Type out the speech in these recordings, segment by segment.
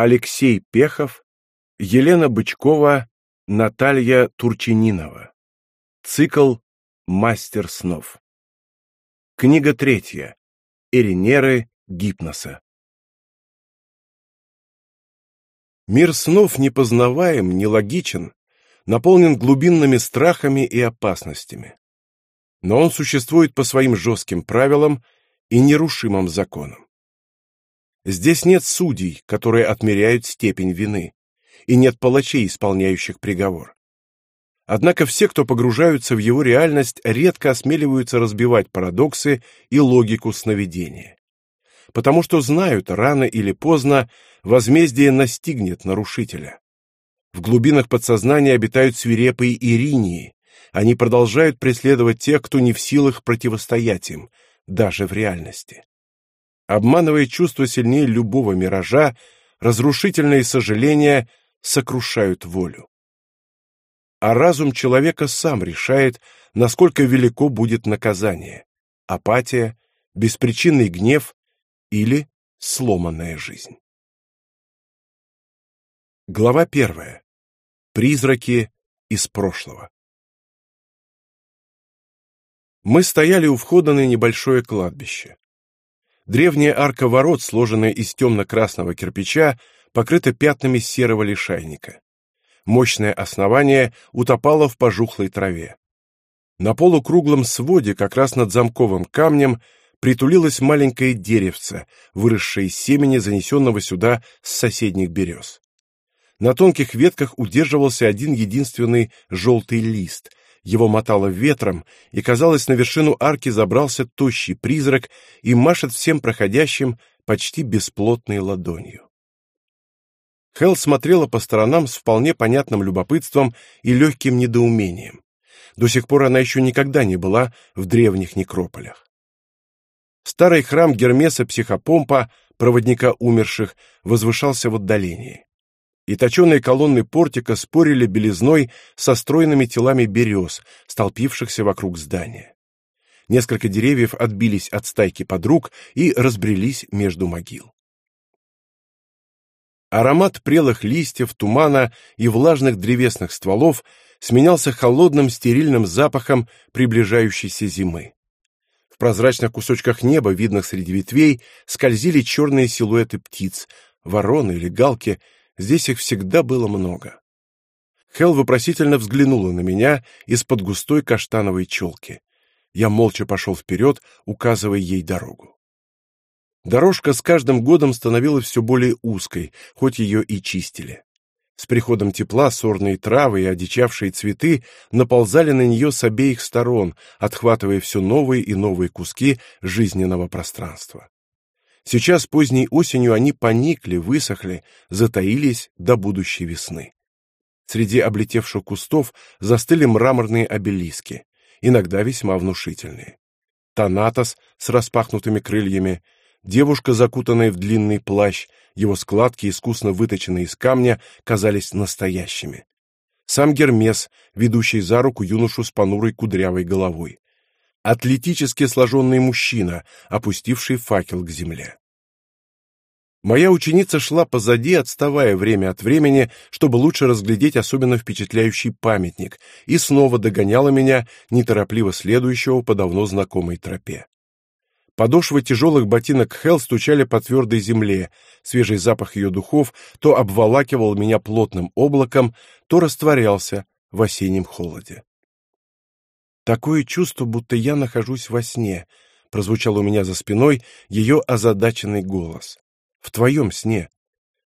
Алексей Пехов, Елена Бычкова, Наталья Турчининова. Цикл «Мастер снов». Книга третья. Эринеры гипноса. Мир снов непознаваем, нелогичен, наполнен глубинными страхами и опасностями. Но он существует по своим жестким правилам и нерушимым законам. Здесь нет судей, которые отмеряют степень вины, и нет палачей, исполняющих приговор. Однако все, кто погружаются в его реальность, редко осмеливаются разбивать парадоксы и логику сновидения. Потому что знают, рано или поздно возмездие настигнет нарушителя. В глубинах подсознания обитают свирепые иринии. Они продолжают преследовать тех, кто не в силах противостоять им, даже в реальности. Обманывая чувства сильнее любого миража, разрушительные сожаления сокрушают волю. А разум человека сам решает, насколько велико будет наказание – апатия, беспричинный гнев или сломанная жизнь. Глава первая. Призраки из прошлого. Мы стояли у входа на небольшое кладбище. Древняя арка ворот, сложенная из темно-красного кирпича, покрыта пятнами серого лишайника. Мощное основание утопало в пожухлой траве. На полукруглом своде, как раз над замковым камнем, притулилось маленькое деревце, выросшее из семени, занесенного сюда с соседних берез. На тонких ветках удерживался один единственный желтый лист, его мотало ветром, и, казалось, на вершину арки забрался тощий призрак и машет всем проходящим почти бесплотной ладонью. Хелл смотрела по сторонам с вполне понятным любопытством и легким недоумением. До сих пор она еще никогда не была в древних некрополях. Старый храм Гермеса Психопомпа, проводника умерших, возвышался в отдалении и точеные колонны портика спорили белизной со стройными телами берез, столпившихся вокруг здания. Несколько деревьев отбились от стайки подруг и разбрелись между могил. Аромат прелых листьев, тумана и влажных древесных стволов сменялся холодным стерильным запахом приближающейся зимы. В прозрачных кусочках неба, видных среди ветвей, скользили черные силуэты птиц, вороны или галки, Здесь их всегда было много. Хел вопросительно взглянула на меня из-под густой каштановой челки. Я молча пошел вперед, указывая ей дорогу. Дорожка с каждым годом становилась все более узкой, хоть ее и чистили. С приходом тепла сорные травы и одичавшие цветы наползали на нее с обеих сторон, отхватывая все новые и новые куски жизненного пространства. Сейчас поздней осенью они поникли, высохли, затаились до будущей весны. Среди облетевших кустов застыли мраморные обелиски, иногда весьма внушительные. Танатос с распахнутыми крыльями, девушка, закутанная в длинный плащ, его складки, искусно выточенные из камня, казались настоящими. Сам Гермес, ведущий за руку юношу с понурой кудрявой головой атлетически сложенный мужчина, опустивший факел к земле. Моя ученица шла позади, отставая время от времени, чтобы лучше разглядеть особенно впечатляющий памятник, и снова догоняла меня, неторопливо следующего по давно знакомой тропе. Подошвы тяжелых ботинок Хелл стучали по твердой земле, свежий запах ее духов то обволакивал меня плотным облаком, то растворялся в осеннем холоде. Такое чувство, будто я нахожусь во сне, прозвучал у меня за спиной ее озадаченный голос. В твоем сне.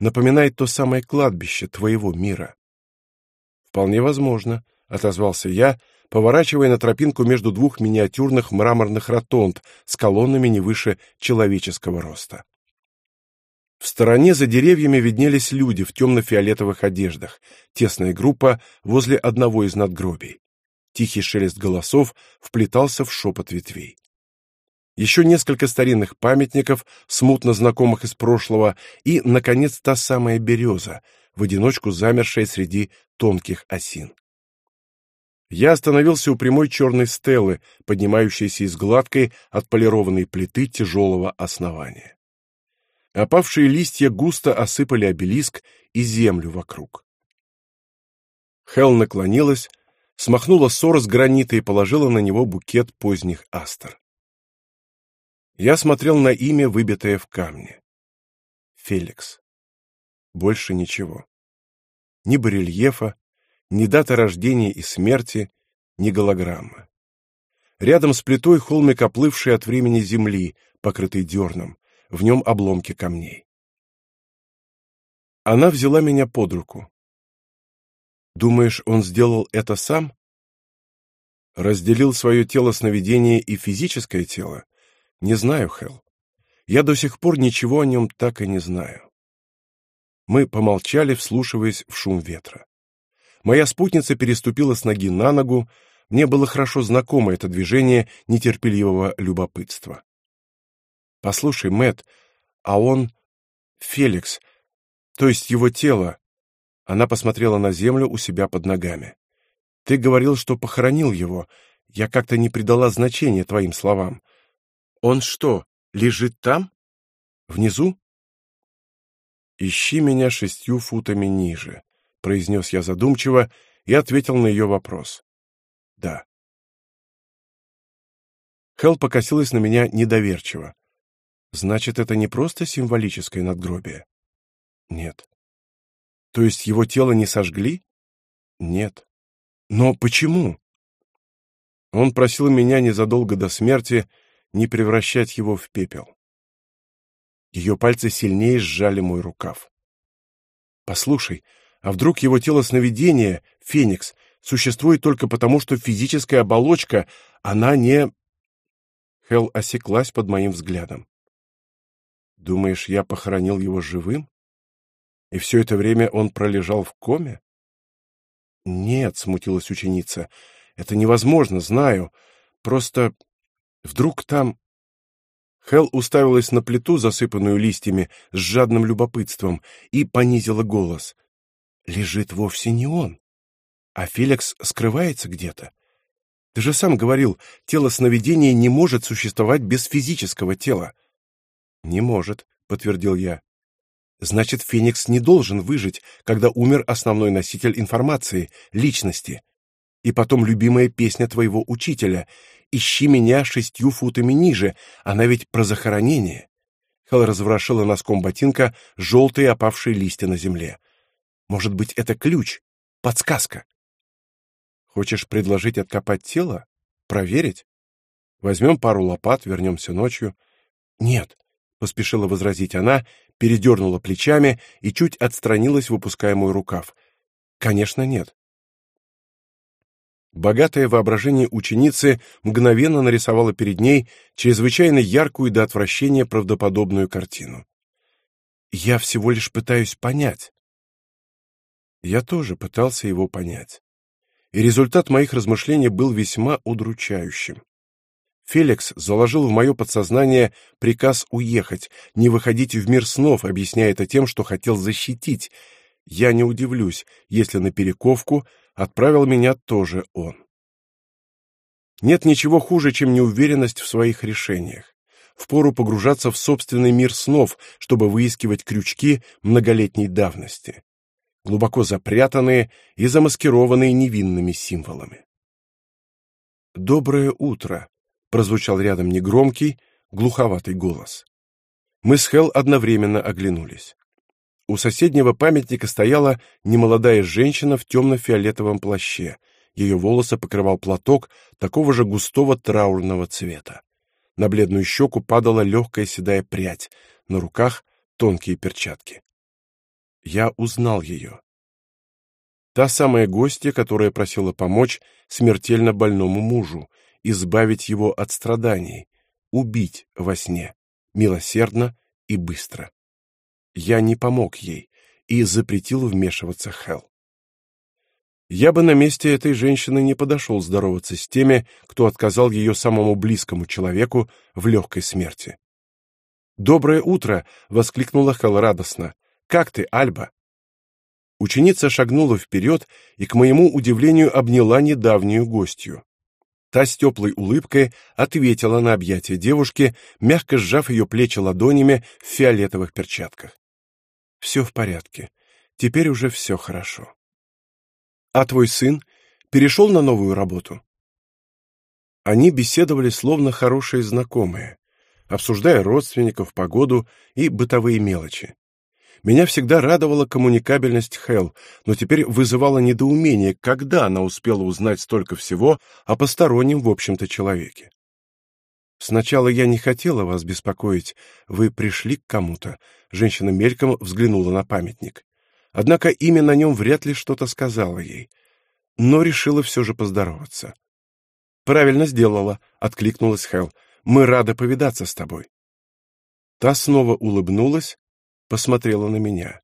Напоминает то самое кладбище твоего мира. Вполне возможно, отозвался я, поворачивая на тропинку между двух миниатюрных мраморных ротонд с колоннами не выше человеческого роста. В стороне за деревьями виднелись люди в темно-фиолетовых одеждах, тесная группа возле одного из надгробий. Тихий шелест голосов вплетался в шепот ветвей. Еще несколько старинных памятников, смутно знакомых из прошлого, и, наконец, та самая береза, в одиночку замершая среди тонких осин. Я остановился у прямой черной стелы, поднимающейся из гладкой, отполированной плиты тяжелого основания. Опавшие листья густо осыпали обелиск и землю вокруг. Хел наклонилась, смахнула ссор с гранита и положила на него букет поздних астр. Я смотрел на имя, выбитое в камне. Феликс. Больше ничего. Ни барельефа, ни дата рождения и смерти, ни голограммы. Рядом с плитой холмик, оплывший от времени земли, покрытый дерном, в нем обломки камней. Она взяла меня под руку. Думаешь, он сделал это сам? Разделил свое тело сновидение и физическое тело? Не знаю, Хел. Я до сих пор ничего о нем так и не знаю. Мы помолчали, вслушиваясь в шум ветра. Моя спутница переступила с ноги на ногу, мне было хорошо знакомо это движение нетерпеливого любопытства. Послушай, Мэт, а он Феликс, то есть его тело. Она посмотрела на землю у себя под ногами. Ты говорил, что похоронил его. Я как-то не придала значения твоим словам. Он что, лежит там? Внизу? Ищи меня шестью футами ниже, произнес я задумчиво и ответил на ее вопрос. Да. Хел покосилась на меня недоверчиво. Значит, это не просто символическое надгробие? Нет. То есть его тело не сожгли? Нет. Но почему? Он просил меня незадолго до смерти не превращать его в пепел. Ее пальцы сильнее сжали мой рукав. Послушай, а вдруг его тело сновидения, Феникс, существует только потому, что физическая оболочка, она не Хел осеклась под моим взглядом. Думаешь, я похоронил его живым? И все это время он пролежал в коме? Нет, смутилась ученица. Это невозможно, знаю. Просто вдруг там Хел уставилась на плиту, засыпанную листьями, с жадным любопытством, и понизила голос. Лежит вовсе не он, а Феликс скрывается где-то. Ты же сам говорил, тело сновидения не может существовать без физического тела. Не может, подтвердил я. Значит, Феникс не должен выжить, когда умер основной носитель информации, личности. И потом любимая песня твоего учителя «Ищи меня шестью футами ниже», она ведь про захоронение. Хел разворошила носком ботинка желтые опавшие листья на земле. Может быть, это ключ, подсказка. Хочешь предложить откопать тело? Проверить? Возьмем пару лопат, вернемся ночью. Нет, поспешила возразить она, передернула плечами и чуть отстранилась, выпуская мой рукав. Конечно, нет. Богатое воображение ученицы мгновенно нарисовало перед ней чрезвычайно яркую до отвращения правдоподобную картину. Я всего лишь пытаюсь понять. Я тоже пытался его понять. И результат моих размышлений был весьма удручающим. Феликс заложил в мое подсознание приказ уехать, не выходить в мир снов, объясняя это тем, что хотел защитить. Я не удивлюсь, если на перековку отправил меня тоже он. Нет ничего хуже, чем неуверенность в своих решениях. Впору погружаться в собственный мир снов, чтобы выискивать крючки многолетней давности, глубоко запрятанные и замаскированные невинными символами. Доброе утро, прозвучал рядом негромкий, глуховатый голос. Мы с Хел одновременно оглянулись. У соседнего памятника стояла немолодая женщина в темно-фиолетовом плаще. Ее волосы покрывал платок такого же густого траурного цвета. На бледную щеку падала легкая седая прядь, на руках тонкие перчатки. Я узнал ее. Та самая гостья, которая просила помочь смертельно больному мужу, избавить его от страданий, убить во сне, милосердно и быстро. Я не помог ей и запретил вмешиваться Хел. Я бы на месте этой женщины не подошел здороваться с теми, кто отказал ее самому близкому человеку в легкой смерти. «Доброе утро!» — воскликнула Хел радостно. «Как ты, Альба?» Ученица шагнула вперед и, к моему удивлению, обняла недавнюю гостью. Та с теплой улыбкой ответила на объятие девушки, мягко сжав ее плечи ладонями в фиолетовых перчатках. «Все в порядке. Теперь уже все хорошо». «А твой сын перешел на новую работу?» Они беседовали словно хорошие знакомые, обсуждая родственников, погоду и бытовые мелочи. Меня всегда радовала коммуникабельность Хел, но теперь вызывало недоумение, когда она успела узнать столько всего о постороннем, в общем-то, человеке. Сначала я не хотела вас беспокоить. Вы пришли к кому-то. Женщина мельком взглянула на памятник. Однако имя на нем вряд ли что-то сказала ей. Но решила все же поздороваться. Правильно сделала, откликнулась Хел. Мы рады повидаться с тобой. Та снова улыбнулась, посмотрела на меня.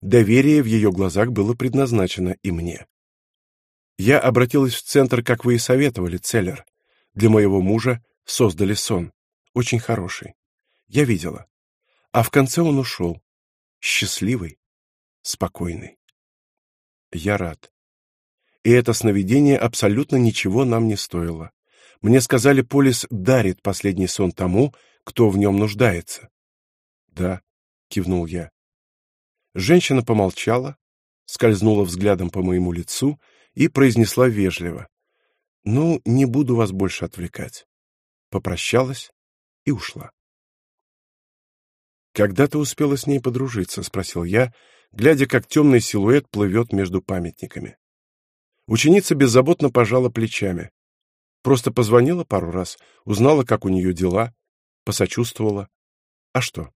Доверие в ее глазах было предназначено и мне. Я обратилась в центр, как вы и советовали, Целлер. Для моего мужа создали сон. Очень хороший. Я видела. А в конце он ушел. Счастливый, спокойный. Я рад. И это сновидение абсолютно ничего нам не стоило. Мне сказали, Полис дарит последний сон тому, кто в нем нуждается. Да, кивнул я. Женщина помолчала, скользнула взглядом по моему лицу и произнесла вежливо: "Ну, не буду вас больше отвлекать". Попрощалась и ушла. Когда ты успела с ней подружиться, спросил я, глядя, как темный силуэт плывет между памятниками. Ученица беззаботно пожала плечами. Просто позвонила пару раз, узнала, как у нее дела, посочувствовала. А что?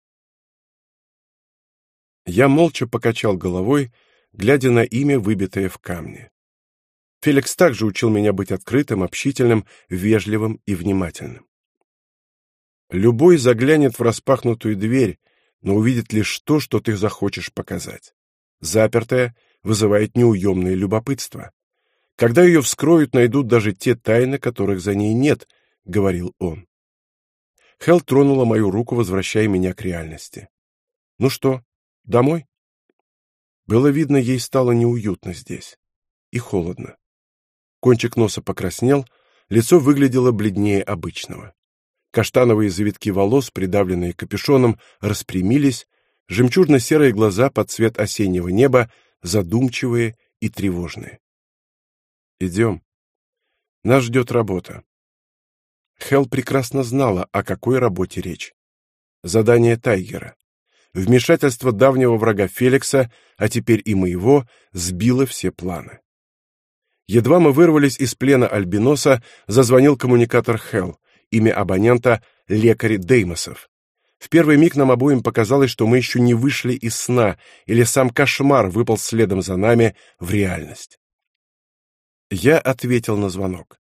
Я молча покачал головой, глядя на имя, выбитое в камне. Феликс также учил меня быть открытым, общительным, вежливым и внимательным. Любой заглянет в распахнутую дверь, но увидит лишь то, что ты захочешь показать. Запертая вызывает неуемное любопытство. Когда ее вскроют, найдут даже те тайны, которых за ней нет, говорил он. Хел тронула мою руку, возвращая меня к реальности. Ну что, Домой? Было видно, ей стало неуютно здесь и холодно. Кончик носа покраснел, лицо выглядело бледнее обычного. Каштановые завитки волос, придавленные капюшоном, распрямились, жемчужно-серые глаза под цвет осеннего неба, задумчивые и тревожные. Идем. Нас ждет работа. Хел прекрасно знала, о какой работе речь. Задание Тайгера. Вмешательство давнего врага Феликса, а теперь и моего, сбило все планы. Едва мы вырвались из плена альбиноса, зазвонил коммуникатор Хелл, имя абонента — лекарь Деймосов. В первый миг нам обоим показалось, что мы еще не вышли из сна, или сам кошмар выпал следом за нами в реальность. Я ответил на звонок.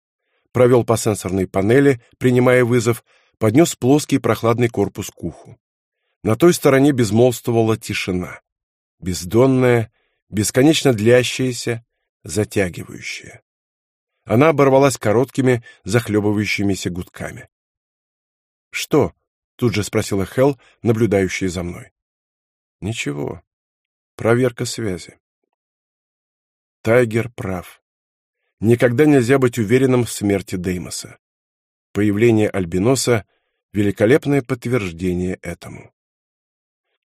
Провел по сенсорной панели, принимая вызов, поднес плоский прохладный корпус к уху. На той стороне безмолвствовала тишина. Бездонная, бесконечно длящаяся, затягивающая. Она оборвалась короткими, захлебывающимися гудками. «Что?» — тут же спросила Хел, наблюдающая за мной. «Ничего. Проверка связи». Тайгер прав. Никогда нельзя быть уверенным в смерти Деймоса. Появление Альбиноса — великолепное подтверждение этому.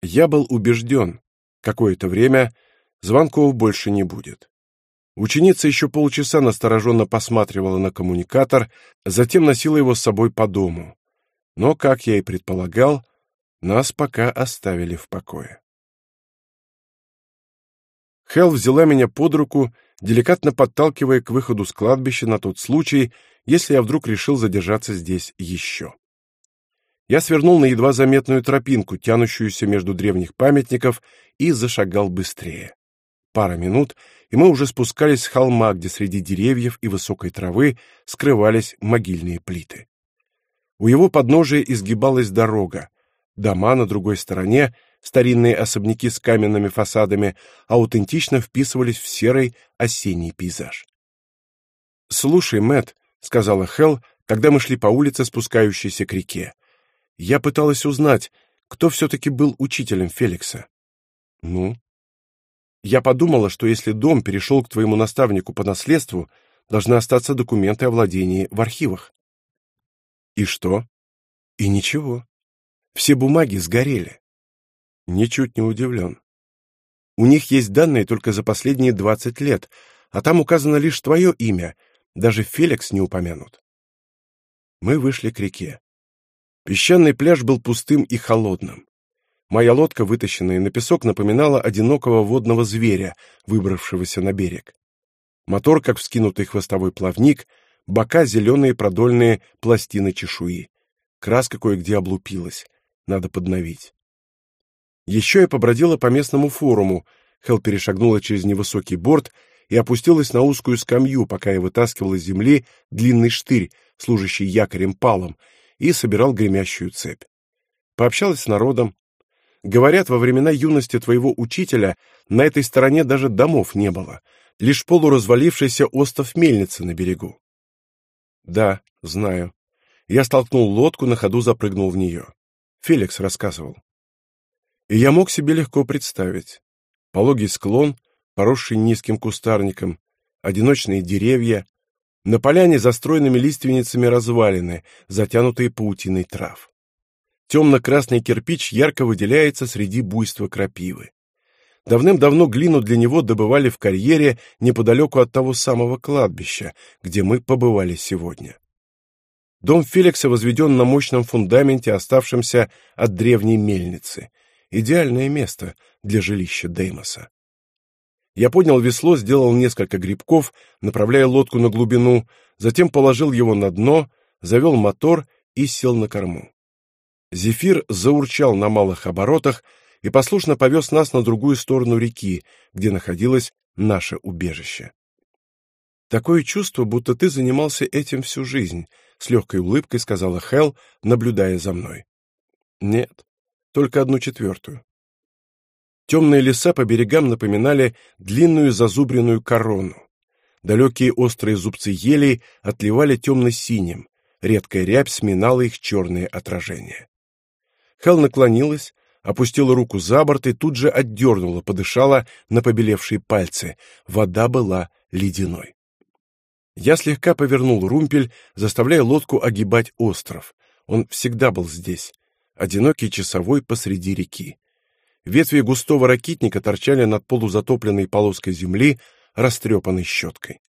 Я был убежден, какое-то время звонков больше не будет. Ученица еще полчаса настороженно посматривала на коммуникатор, затем носила его с собой по дому. Но, как я и предполагал, нас пока оставили в покое. Хел взяла меня под руку, деликатно подталкивая к выходу с кладбища на тот случай, если я вдруг решил задержаться здесь еще. Я свернул на едва заметную тропинку, тянущуюся между древних памятников, и зашагал быстрее. Пара минут, и мы уже спускались с холма, где среди деревьев и высокой травы скрывались могильные плиты. У его подножия изгибалась дорога. Дома на другой стороне, старинные особняки с каменными фасадами, аутентично вписывались в серый осенний пейзаж. «Слушай, Мэт, сказала Хел, когда мы шли по улице, спускающейся к реке. Я пыталась узнать, кто все-таки был учителем Феликса. Ну? Я подумала, что если дом перешел к твоему наставнику по наследству, должны остаться документы о владении в архивах. И что? И ничего. Все бумаги сгорели. Ничуть не удивлен. У них есть данные только за последние 20 лет, а там указано лишь твое имя, даже Феликс не упомянут. Мы вышли к реке. Песчаный пляж был пустым и холодным. Моя лодка, вытащенная на песок, напоминала одинокого водного зверя, выбравшегося на берег. Мотор, как вскинутый хвостовой плавник, бока зеленые продольные пластины чешуи. Краска кое-где облупилась. Надо подновить. Еще я побродила по местному форуму. Хел перешагнула через невысокий борт и опустилась на узкую скамью, пока я вытаскивал из земли длинный штырь, служащий якорем-палом, и собирал гремящую цепь. Пообщалась с народом. Говорят, во времена юности твоего учителя на этой стороне даже домов не было, лишь полуразвалившийся остов мельницы на берегу. Да, знаю. Я столкнул лодку, на ходу запрыгнул в нее. Феликс рассказывал. И я мог себе легко представить. Пологий склон, поросший низким кустарником, одиночные деревья, на поляне застроенными лиственницами развалины, затянутые паутиной трав. Темно-красный кирпич ярко выделяется среди буйства крапивы. Давным-давно глину для него добывали в карьере неподалеку от того самого кладбища, где мы побывали сегодня. Дом Феликса возведен на мощном фундаменте, оставшемся от древней мельницы. Идеальное место для жилища Деймоса. Я поднял весло, сделал несколько грибков, направляя лодку на глубину, затем положил его на дно, завел мотор и сел на корму. Зефир заурчал на малых оборотах, и послушно повез нас на другую сторону реки, где находилось наше убежище. Такое чувство, будто ты занимался этим всю жизнь, с легкой улыбкой сказала Хел, наблюдая за мной. Нет, только одну четвертую. Темные леса по берегам напоминали длинную зазубренную корону. Далекие острые зубцы елей отливали темно-синим, редкая рябь сминала их черные отражения. Хел наклонилась, опустила руку за борт и тут же отдернула, подышала на побелевшие пальцы. Вода была ледяной. Я слегка повернул румпель, заставляя лодку огибать остров. Он всегда был здесь, одинокий часовой посреди реки. Ветви густого ракитника торчали над полузатопленной полоской земли, растрепанной щеткой.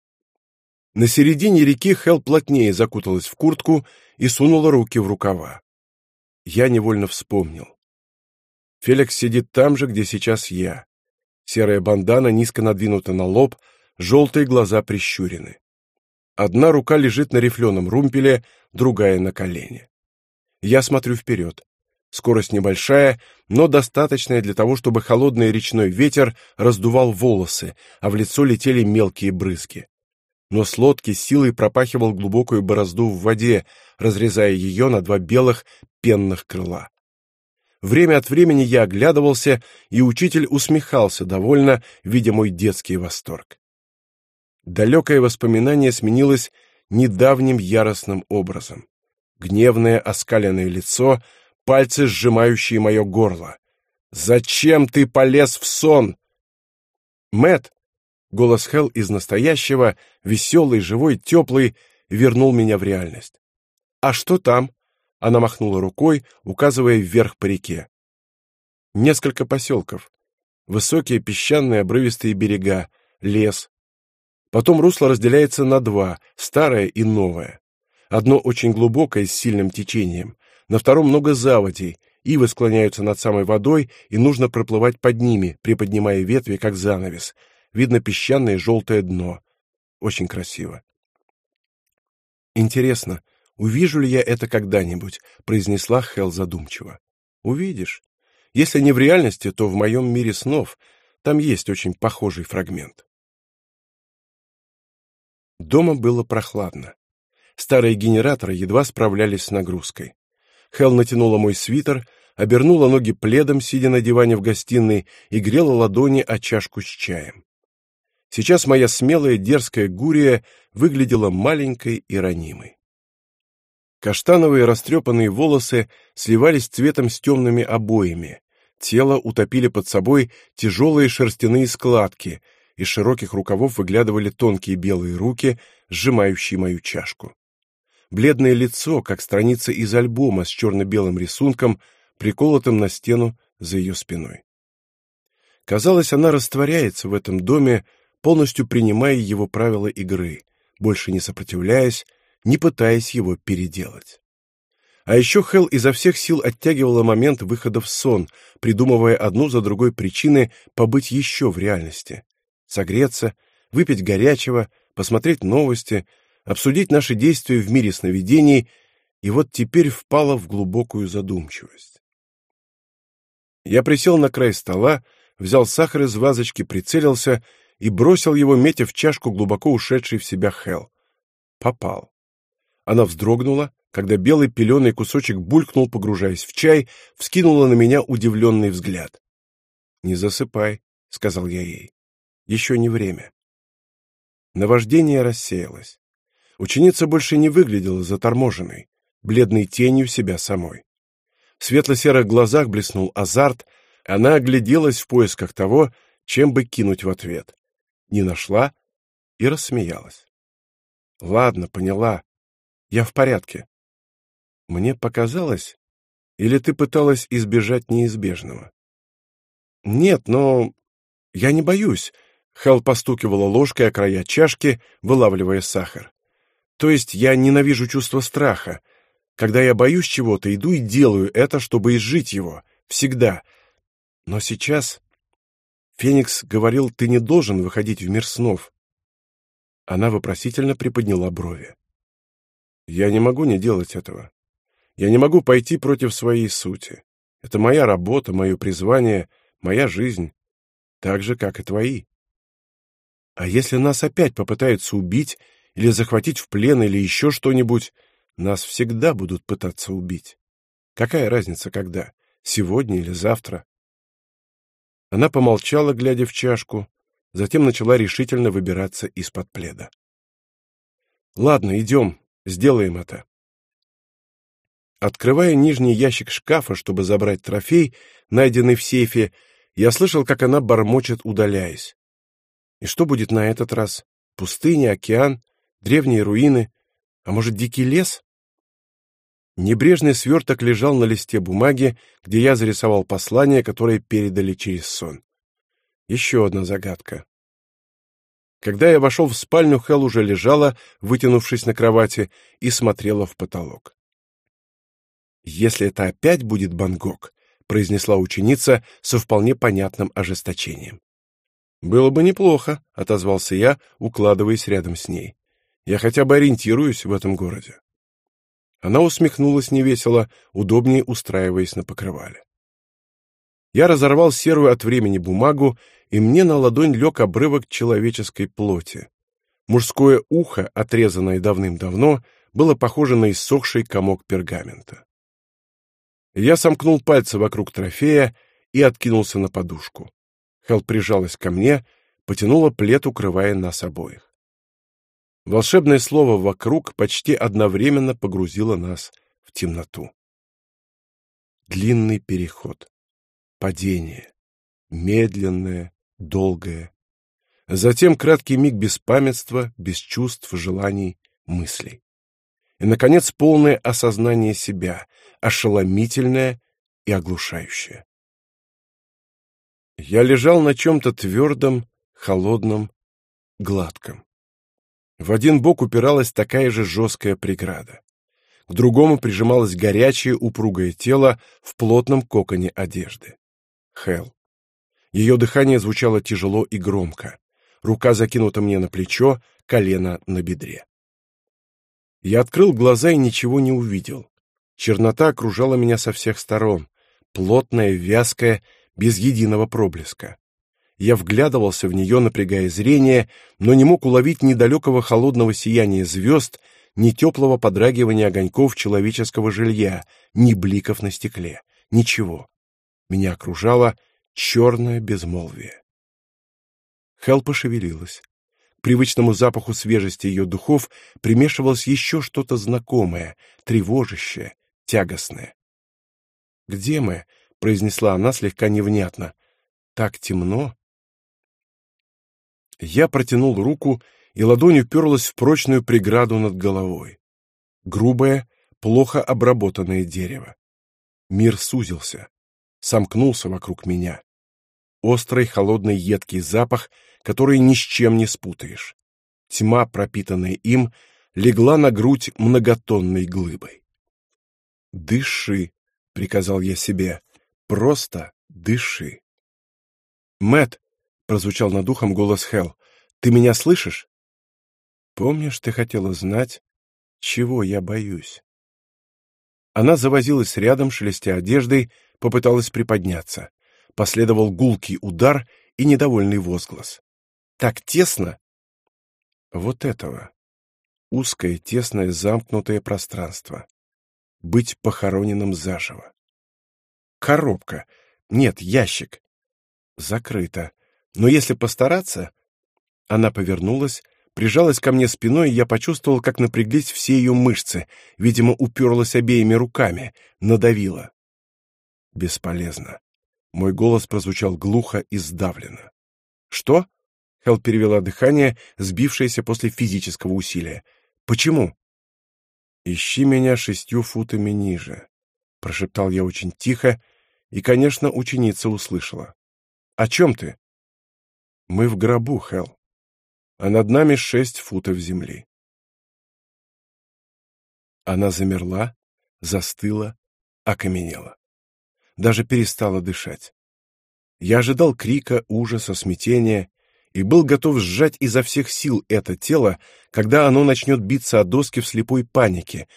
На середине реки Хел плотнее закуталась в куртку и сунула руки в рукава. Я невольно вспомнил. Феликс сидит там же, где сейчас я. Серая бандана низко надвинута на лоб, желтые глаза прищурены. Одна рука лежит на рифленом румпеле, другая на колене. Я смотрю вперед. Скорость небольшая, но достаточная для того, чтобы холодный речной ветер раздувал волосы, а в лицо летели мелкие брызги. Но с лодки силой пропахивал глубокую борозду в воде, разрезая ее на два белых пенных крыла. Время от времени я оглядывался, и учитель усмехался довольно, видя мой детский восторг. Далекое воспоминание сменилось недавним яростным образом. Гневное оскаленное лицо, пальцы, сжимающие мое горло. «Зачем ты полез в сон?» Мэт, голос Хел из настоящего, веселый, живой, теплый, вернул меня в реальность. «А что там?» Она махнула рукой, указывая вверх по реке. Несколько поселков. Высокие песчаные обрывистые берега, лес. Потом русло разделяется на два, старое и новое. Одно очень глубокое, с сильным течением. На втором много заводей, ивы склоняются над самой водой, и нужно проплывать под ними, приподнимая ветви, как занавес. Видно песчаное желтое дно. Очень красиво. Интересно, Увижу ли я это когда-нибудь, произнесла Хел задумчиво. Увидишь. Если не в реальности, то в моем мире снов. Там есть очень похожий фрагмент. Дома было прохладно. Старые генераторы едва справлялись с нагрузкой. Хел натянула мой свитер, обернула ноги пледом, сидя на диване в гостиной, и грела ладони о чашку с чаем. Сейчас моя смелая дерзкая гурия выглядела маленькой и ранимой. Каштановые растрепанные волосы сливались цветом с темными обоями. Тело утопили под собой тяжелые шерстяные складки, из широких рукавов выглядывали тонкие белые руки, сжимающий мою чашку. Бледное лицо, как страница из альбома с черно-белым рисунком, приколотым на стену за ее спиной. Казалось, она растворяется в этом доме, полностью принимая его правила игры, больше не сопротивляясь, не пытаясь его переделать. А еще Хел изо всех сил оттягивала момент выхода в сон, придумывая одну за другой причины побыть еще в реальности. Согреться, выпить горячего, посмотреть новости, обсудить наши действия в мире сновидений, и вот теперь впала в глубокую задумчивость. Я присел на край стола, взял сахар из вазочки, прицелился и бросил его, метя в чашку глубоко ушедший в себя Хел. Попал. Она вздрогнула, когда белый пеленый кусочек булькнул, погружаясь в чай, вскинула на меня удивленный взгляд. «Не засыпай», — сказал я ей. «Еще не время». Наваждение рассеялось. Ученица больше не выглядела заторможенной, бледной тенью себя самой. В светло-серых глазах блеснул азарт, она огляделась в поисках того, чем бы кинуть в ответ. Не нашла и рассмеялась. «Ладно, поняла. Я в порядке. Мне показалось, или ты пыталась избежать неизбежного? Нет, но я не боюсь. Хел постукивала ложкой о края чашки, вылавливая сахар. То есть я ненавижу чувство страха. Когда я боюсь чего-то, иду и делаю это, чтобы изжить его. Всегда. Но сейчас... Феникс говорил, ты не должен выходить в мир снов. Она вопросительно приподняла брови. Я не могу не делать этого. Я не могу пойти против своей сути. Это моя работа, мое призвание, моя жизнь, так же, как и твои. А если нас опять попытаются убить или захватить в плен или еще что-нибудь, нас всегда будут пытаться убить. Какая разница, когда? Сегодня или завтра? Она помолчала, глядя в чашку, затем начала решительно выбираться из-под пледа. Ладно, идем, сделаем это. Открывая нижний ящик шкафа, чтобы забрать трофей, найденный в сейфе, я слышал, как она бормочет, удаляясь. И что будет на этот раз? Пустыня, океан, древние руины, а может, дикий лес? Небрежный сверток лежал на листе бумаги, где я зарисовал послание, которое передали через сон. Еще одна загадка. Когда я вошел в спальню, Хел уже лежала, вытянувшись на кровати, и смотрела в потолок. «Если это опять будет Бангкок», — произнесла ученица со вполне понятным ожесточением. «Было бы неплохо», — отозвался я, укладываясь рядом с ней. «Я хотя бы ориентируюсь в этом городе». Она усмехнулась невесело, удобнее устраиваясь на покрывале. Я разорвал серую от времени бумагу, и мне на ладонь лег обрывок человеческой плоти. Мужское ухо, отрезанное давным-давно, было похоже на иссохший комок пергамента. Я сомкнул пальцы вокруг трофея и откинулся на подушку. Хел прижалась ко мне, потянула плед, укрывая нас обоих. Волшебное слово «вокруг» почти одновременно погрузило нас в темноту. Длинный переход. Падение. Медленное, долгое. Затем краткий миг беспамятства, без чувств, желаний, мыслей и, наконец, полное осознание себя, ошеломительное и оглушающее. Я лежал на чем-то твердом, холодном, гладком. В один бок упиралась такая же жесткая преграда. К другому прижималось горячее, упругое тело в плотном коконе одежды. Хел. Ее дыхание звучало тяжело и громко. Рука закинута мне на плечо, колено на бедре. Я открыл глаза и ничего не увидел. Чернота окружала меня со всех сторон, плотная, вязкая, без единого проблеска. Я вглядывался в нее, напрягая зрение, но не мог уловить ни далекого холодного сияния звезд, ни теплого подрагивания огоньков человеческого жилья, ни бликов на стекле. Ничего. Меня окружало черное безмолвие. Хел пошевелилась привычному запаху свежести ее духов примешивалось еще что-то знакомое, тревожащее, тягостное. «Где мы?» — произнесла она слегка невнятно. «Так темно». Я протянул руку и ладонь уперлась в прочную преграду над головой. Грубое, плохо обработанное дерево. Мир сузился, сомкнулся вокруг меня. Острый, холодный, едкий запах, который ни с чем не спутаешь. Тьма, пропитанная им, легла на грудь многотонной глыбой. «Дыши», — приказал я себе, — «просто дыши». Мэт, прозвучал над ухом голос Хел, — «ты меня слышишь?» «Помнишь, ты хотела знать, чего я боюсь?» Она завозилась рядом, шелестя одеждой, попыталась приподняться. Последовал гулкий удар и недовольный возглас. «Так тесно!» «Вот этого!» Узкое, тесное, замкнутое пространство. Быть похороненным заживо. Коробка. Нет, ящик. Закрыто. Но если постараться... Она повернулась, прижалась ко мне спиной, и я почувствовал, как напряглись все ее мышцы, видимо, уперлась обеими руками, надавила. Бесполезно. Мой голос прозвучал глухо и сдавленно. «Что?» — Хелл перевела дыхание, сбившееся после физического усилия. «Почему?» «Ищи меня шестью футами ниже», — прошептал я очень тихо, и, конечно, ученица услышала. «О чем ты?» «Мы в гробу, Хелл а над нами шесть футов земли. Она замерла, застыла, окаменела. Даже перестала дышать. Я ожидал крика, ужаса, смятения и был готов сжать изо всех сил это тело, когда оно начнет биться о доски в слепой панике,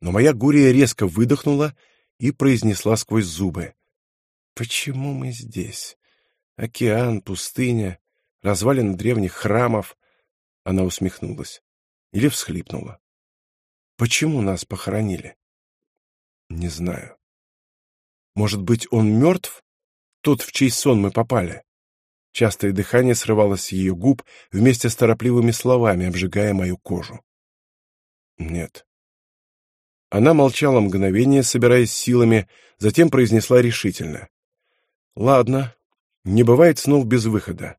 но моя гурия резко выдохнула и произнесла сквозь зубы. «Почему мы здесь? Океан, пустыня, развалины древних храмов. Она усмехнулась. Или всхлипнула. Почему нас похоронили? Не знаю. Может быть, он мертв? Тот, в чей сон мы попали? Частое дыхание срывалось с ее губ вместе с торопливыми словами, обжигая мою кожу. Нет. Она молчала мгновение, собираясь силами, затем произнесла решительно. «Ладно, не бывает снов без выхода.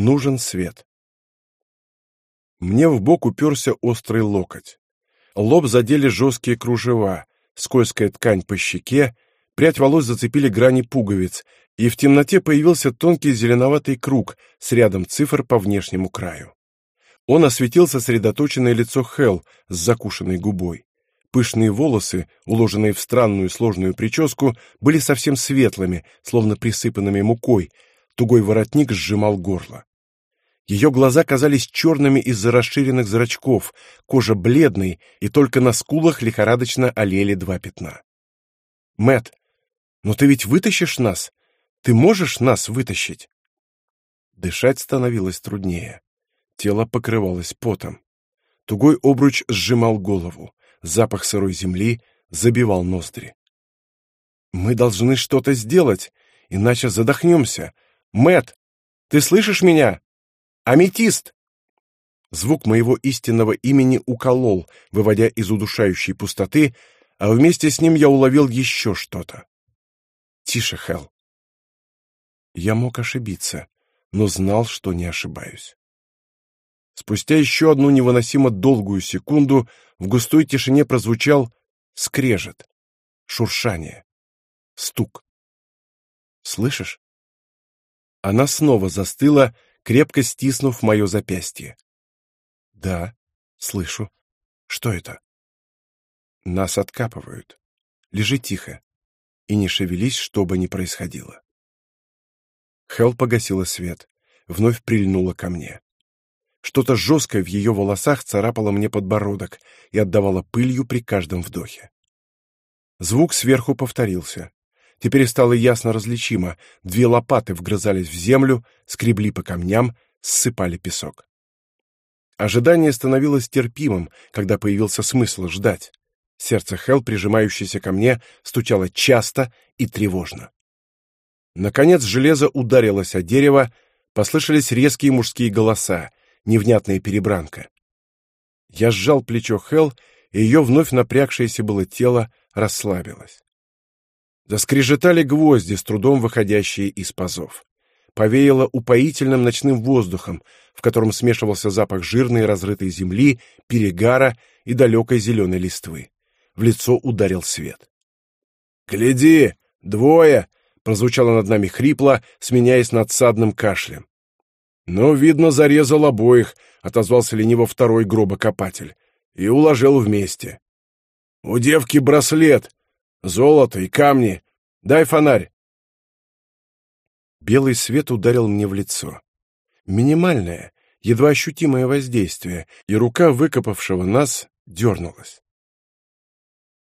Нужен свет. Мне в бок уперся острый локоть. Лоб задели жесткие кружева, скользкая ткань по щеке, прядь волос зацепили грани пуговиц, и в темноте появился тонкий зеленоватый круг с рядом цифр по внешнему краю. Он осветил сосредоточенное лицо Хел с закушенной губой. Пышные волосы, уложенные в странную сложную прическу, были совсем светлыми, словно присыпанными мукой, тугой воротник сжимал горло. Ее глаза казались черными из-за расширенных зрачков, кожа бледной, и только на скулах лихорадочно олели два пятна. Мэт, но ты ведь вытащишь нас? Ты можешь нас вытащить? Дышать становилось труднее. Тело покрывалось потом. Тугой обруч сжимал голову. Запах сырой земли забивал ноздри. Мы должны что-то сделать, иначе задохнемся. Мэт, ты слышишь меня? Аметист!» Звук моего истинного имени уколол, выводя из удушающей пустоты, а вместе с ним я уловил еще что-то. «Тише, Хел. Я мог ошибиться, но знал, что не ошибаюсь. Спустя еще одну невыносимо долгую секунду в густой тишине прозвучал скрежет, шуршание, стук. «Слышишь?» Она снова застыла, крепко стиснув мое запястье. «Да, слышу. Что это?» «Нас откапывают. Лежи тихо и не шевелись, что бы ни происходило». Хел погасила свет, вновь прильнула ко мне. Что-то жесткое в ее волосах царапало мне подбородок и отдавало пылью при каждом вдохе. Звук сверху повторился. Теперь стало ясно различимо. Две лопаты вгрызались в землю, скребли по камням, ссыпали песок. Ожидание становилось терпимым, когда появился смысл ждать. Сердце Хел, прижимающееся ко мне, стучало часто и тревожно. Наконец железо ударилось о дерево, послышались резкие мужские голоса, невнятная перебранка. Я сжал плечо Хел, и ее вновь напрягшееся было тело расслабилось. Заскрежетали гвозди, с трудом выходящие из пазов. повеяло упоительным ночным воздухом, в котором смешивался запах жирной разрытой земли, перегара и далекой зеленой листвы. В лицо ударил свет. «Гляди! Двое!» — прозвучало над нами хрипло, сменяясь надсадным кашлем. «Ну, видно, зарезал обоих», — отозвался лениво второй гробокопатель. «И уложил вместе». «У девки браслет, золото и камни. Дай фонарь». Белый свет ударил мне в лицо. Минимальное, едва ощутимое воздействие, и рука выкопавшего нас дернулась.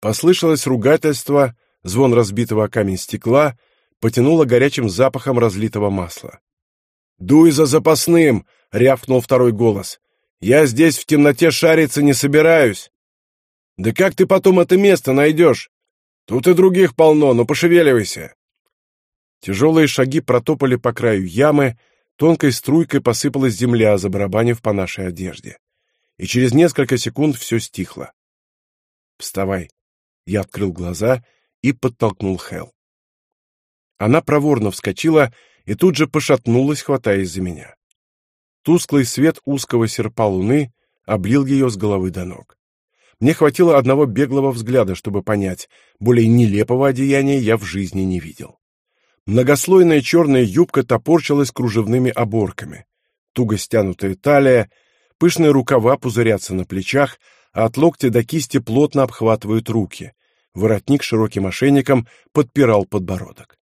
Послышалось ругательство, звон разбитого о камень стекла, потянуло горячим запахом разлитого масла. «Дуй за запасным!» — рявкнул второй голос. «Я здесь в темноте шариться не собираюсь!» «Да как ты потом это место найдешь? Тут и других полно, но пошевеливайся!» Тяжелые шаги протопали по краю ямы, тонкой струйкой посыпалась земля, забарабанив по нашей одежде. И через несколько секунд все стихло. «Вставай!» Я открыл глаза и подтолкнул Хел. Она проворно вскочила и тут же пошатнулась, хватаясь за меня. Тусклый свет узкого серпа луны облил ее с головы до ног. Мне хватило одного беглого взгляда, чтобы понять, более нелепого одеяния я в жизни не видел. Многослойная черная юбка топорчилась кружевными оборками. Туго стянутая талия, пышные рукава пузырятся на плечах, а от локтя до кисти плотно обхватывают руки. Воротник широким ошейником подпирал подбородок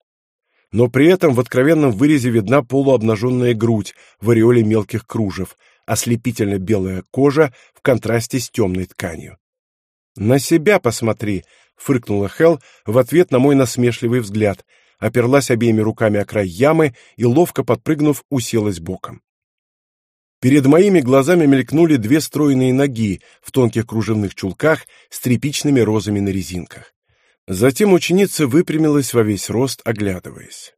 но при этом в откровенном вырезе видна полуобнаженная грудь в ореоле мелких кружев, ослепительно белая кожа в контрасте с темной тканью. «На себя посмотри!» — фыркнула Хел в ответ на мой насмешливый взгляд, оперлась обеими руками о край ямы и, ловко подпрыгнув, уселась боком. Перед моими глазами мелькнули две стройные ноги в тонких кружевных чулках с тряпичными розами на резинках. Затем ученица выпрямилась во весь рост, оглядываясь.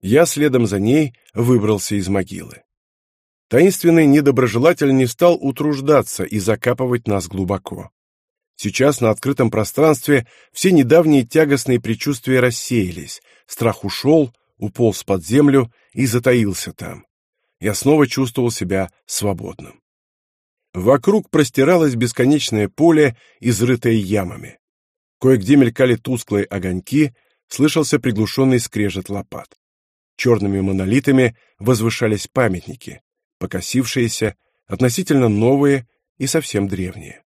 Я следом за ней выбрался из могилы. Таинственный недоброжелатель не стал утруждаться и закапывать нас глубоко. Сейчас на открытом пространстве все недавние тягостные предчувствия рассеялись, страх ушел, уполз под землю и затаился там. Я снова чувствовал себя свободным. Вокруг простиралось бесконечное поле, изрытое ямами. Кое-где мелькали тусклые огоньки, слышался приглушенный скрежет лопат. Черными монолитами возвышались памятники, покосившиеся, относительно новые и совсем древние.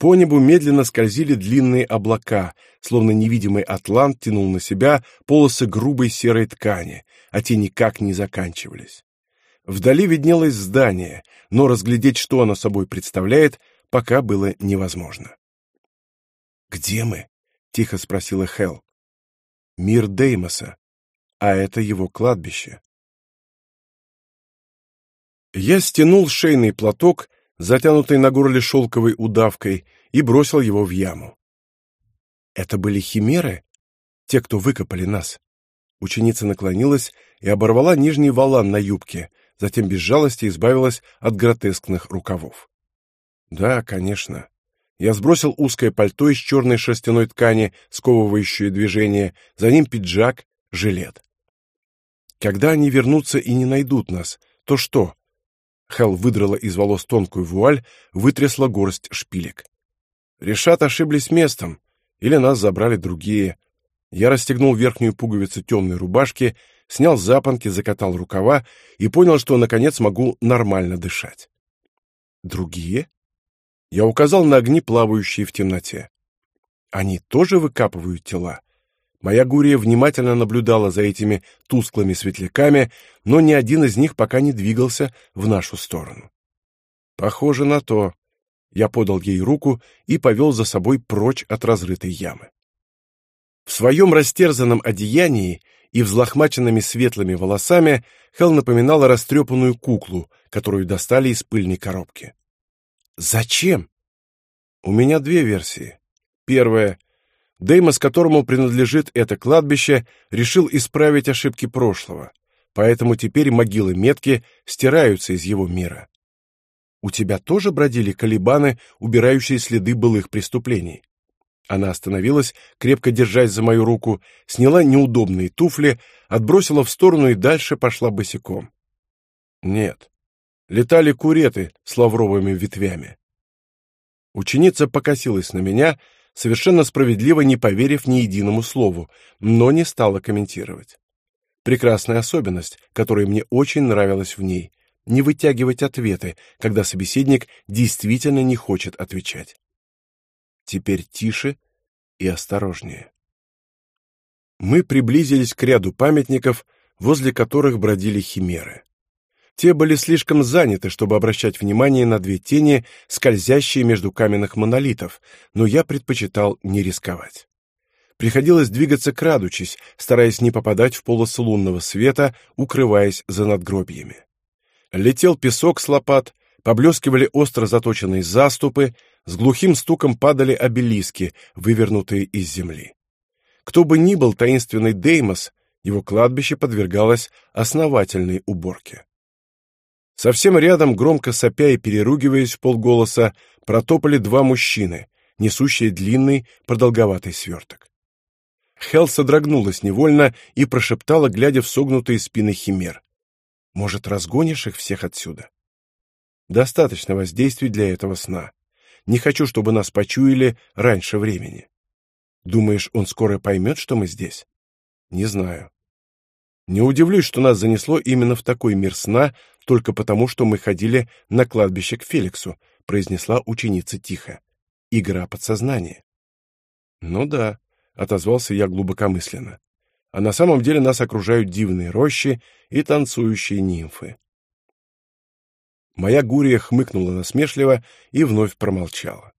По небу медленно скользили длинные облака, словно невидимый атлант тянул на себя полосы грубой серой ткани, а те никак не заканчивались. Вдали виднелось здание, но разглядеть, что оно собой представляет, пока было невозможно. «Где мы?» — тихо спросила Хел. «Мир Деймоса, а это его кладбище». Я стянул шейный платок, затянутый на горле шелковой удавкой, и бросил его в яму. «Это были химеры? Те, кто выкопали нас?» Ученица наклонилась и оборвала нижний валан на юбке, затем без жалости избавилась от гротескных рукавов. «Да, конечно. Я сбросил узкое пальто из черной шерстяной ткани, сковывающее движение, за ним пиджак, жилет. Когда они вернутся и не найдут нас, то что? Хел выдрала из волос тонкую вуаль, вытрясла горсть шпилек. Решат, ошиблись местом, или нас забрали другие. Я расстегнул верхнюю пуговицу темной рубашки, снял запонки, закатал рукава и понял, что наконец могу нормально дышать. Другие? Я указал на огни, плавающие в темноте. Они тоже выкапывают тела. Моя гурия внимательно наблюдала за этими тусклыми светляками, но ни один из них пока не двигался в нашу сторону. Похоже на то. Я подал ей руку и повел за собой прочь от разрытой ямы. В своем растерзанном одеянии и взлохмаченными светлыми волосами Хел напоминала растрепанную куклу, которую достали из пыльной коробки. Зачем? У меня две версии. Первая. Деймос, которому принадлежит это кладбище, решил исправить ошибки прошлого, поэтому теперь могилы метки стираются из его мира. У тебя тоже бродили колебаны, убирающие следы былых преступлений? Она остановилась, крепко держась за мою руку, сняла неудобные туфли, отбросила в сторону и дальше пошла босиком. Нет. Летали куреты с лавровыми ветвями. Ученица покосилась на меня, совершенно справедливо не поверив ни единому слову, но не стала комментировать. Прекрасная особенность, которая мне очень нравилась в ней — не вытягивать ответы, когда собеседник действительно не хочет отвечать. Теперь тише и осторожнее. Мы приблизились к ряду памятников, возле которых бродили химеры. Те были слишком заняты, чтобы обращать внимание на две тени, скользящие между каменных монолитов, но я предпочитал не рисковать. Приходилось двигаться крадучись, стараясь не попадать в полосу лунного света, укрываясь за надгробьями. Летел песок с лопат, поблескивали остро заточенные заступы, с глухим стуком падали обелиски, вывернутые из земли. Кто бы ни был таинственный Деймос, его кладбище подвергалось основательной уборке. Совсем рядом, громко сопя и переругиваясь в полголоса, протопали два мужчины, несущие длинный, продолговатый сверток. Хелл содрогнулась невольно и прошептала, глядя в согнутые спины химер. «Может, разгонишь их всех отсюда?» «Достаточно воздействий для этого сна. Не хочу, чтобы нас почуяли раньше времени. Думаешь, он скоро поймет, что мы здесь? Не знаю. Не удивлюсь, что нас занесло именно в такой мир сна, только потому, что мы ходили на кладбище к Феликсу, произнесла ученица тихо. Игра подсознания. Ну да, отозвался я глубокомысленно. А на самом деле нас окружают дивные рощи и танцующие нимфы. Моя гурия хмыкнула насмешливо и вновь промолчала.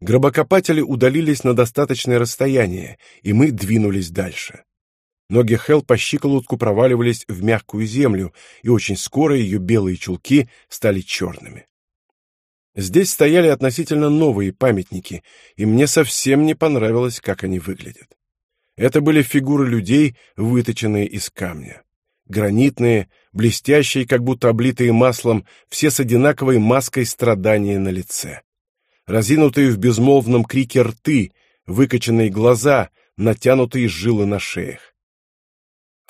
Гробокопатели удалились на достаточное расстояние, и мы двинулись дальше. Ноги Хел по щиколотку проваливались в мягкую землю, и очень скоро ее белые чулки стали черными. Здесь стояли относительно новые памятники, и мне совсем не понравилось, как они выглядят. Это были фигуры людей, выточенные из камня гранитные, блестящие, как будто облитые маслом, все с одинаковой маской страдания на лице. Разинутые в безмолвном крике рты, выкоченные глаза, натянутые жилы на шеях.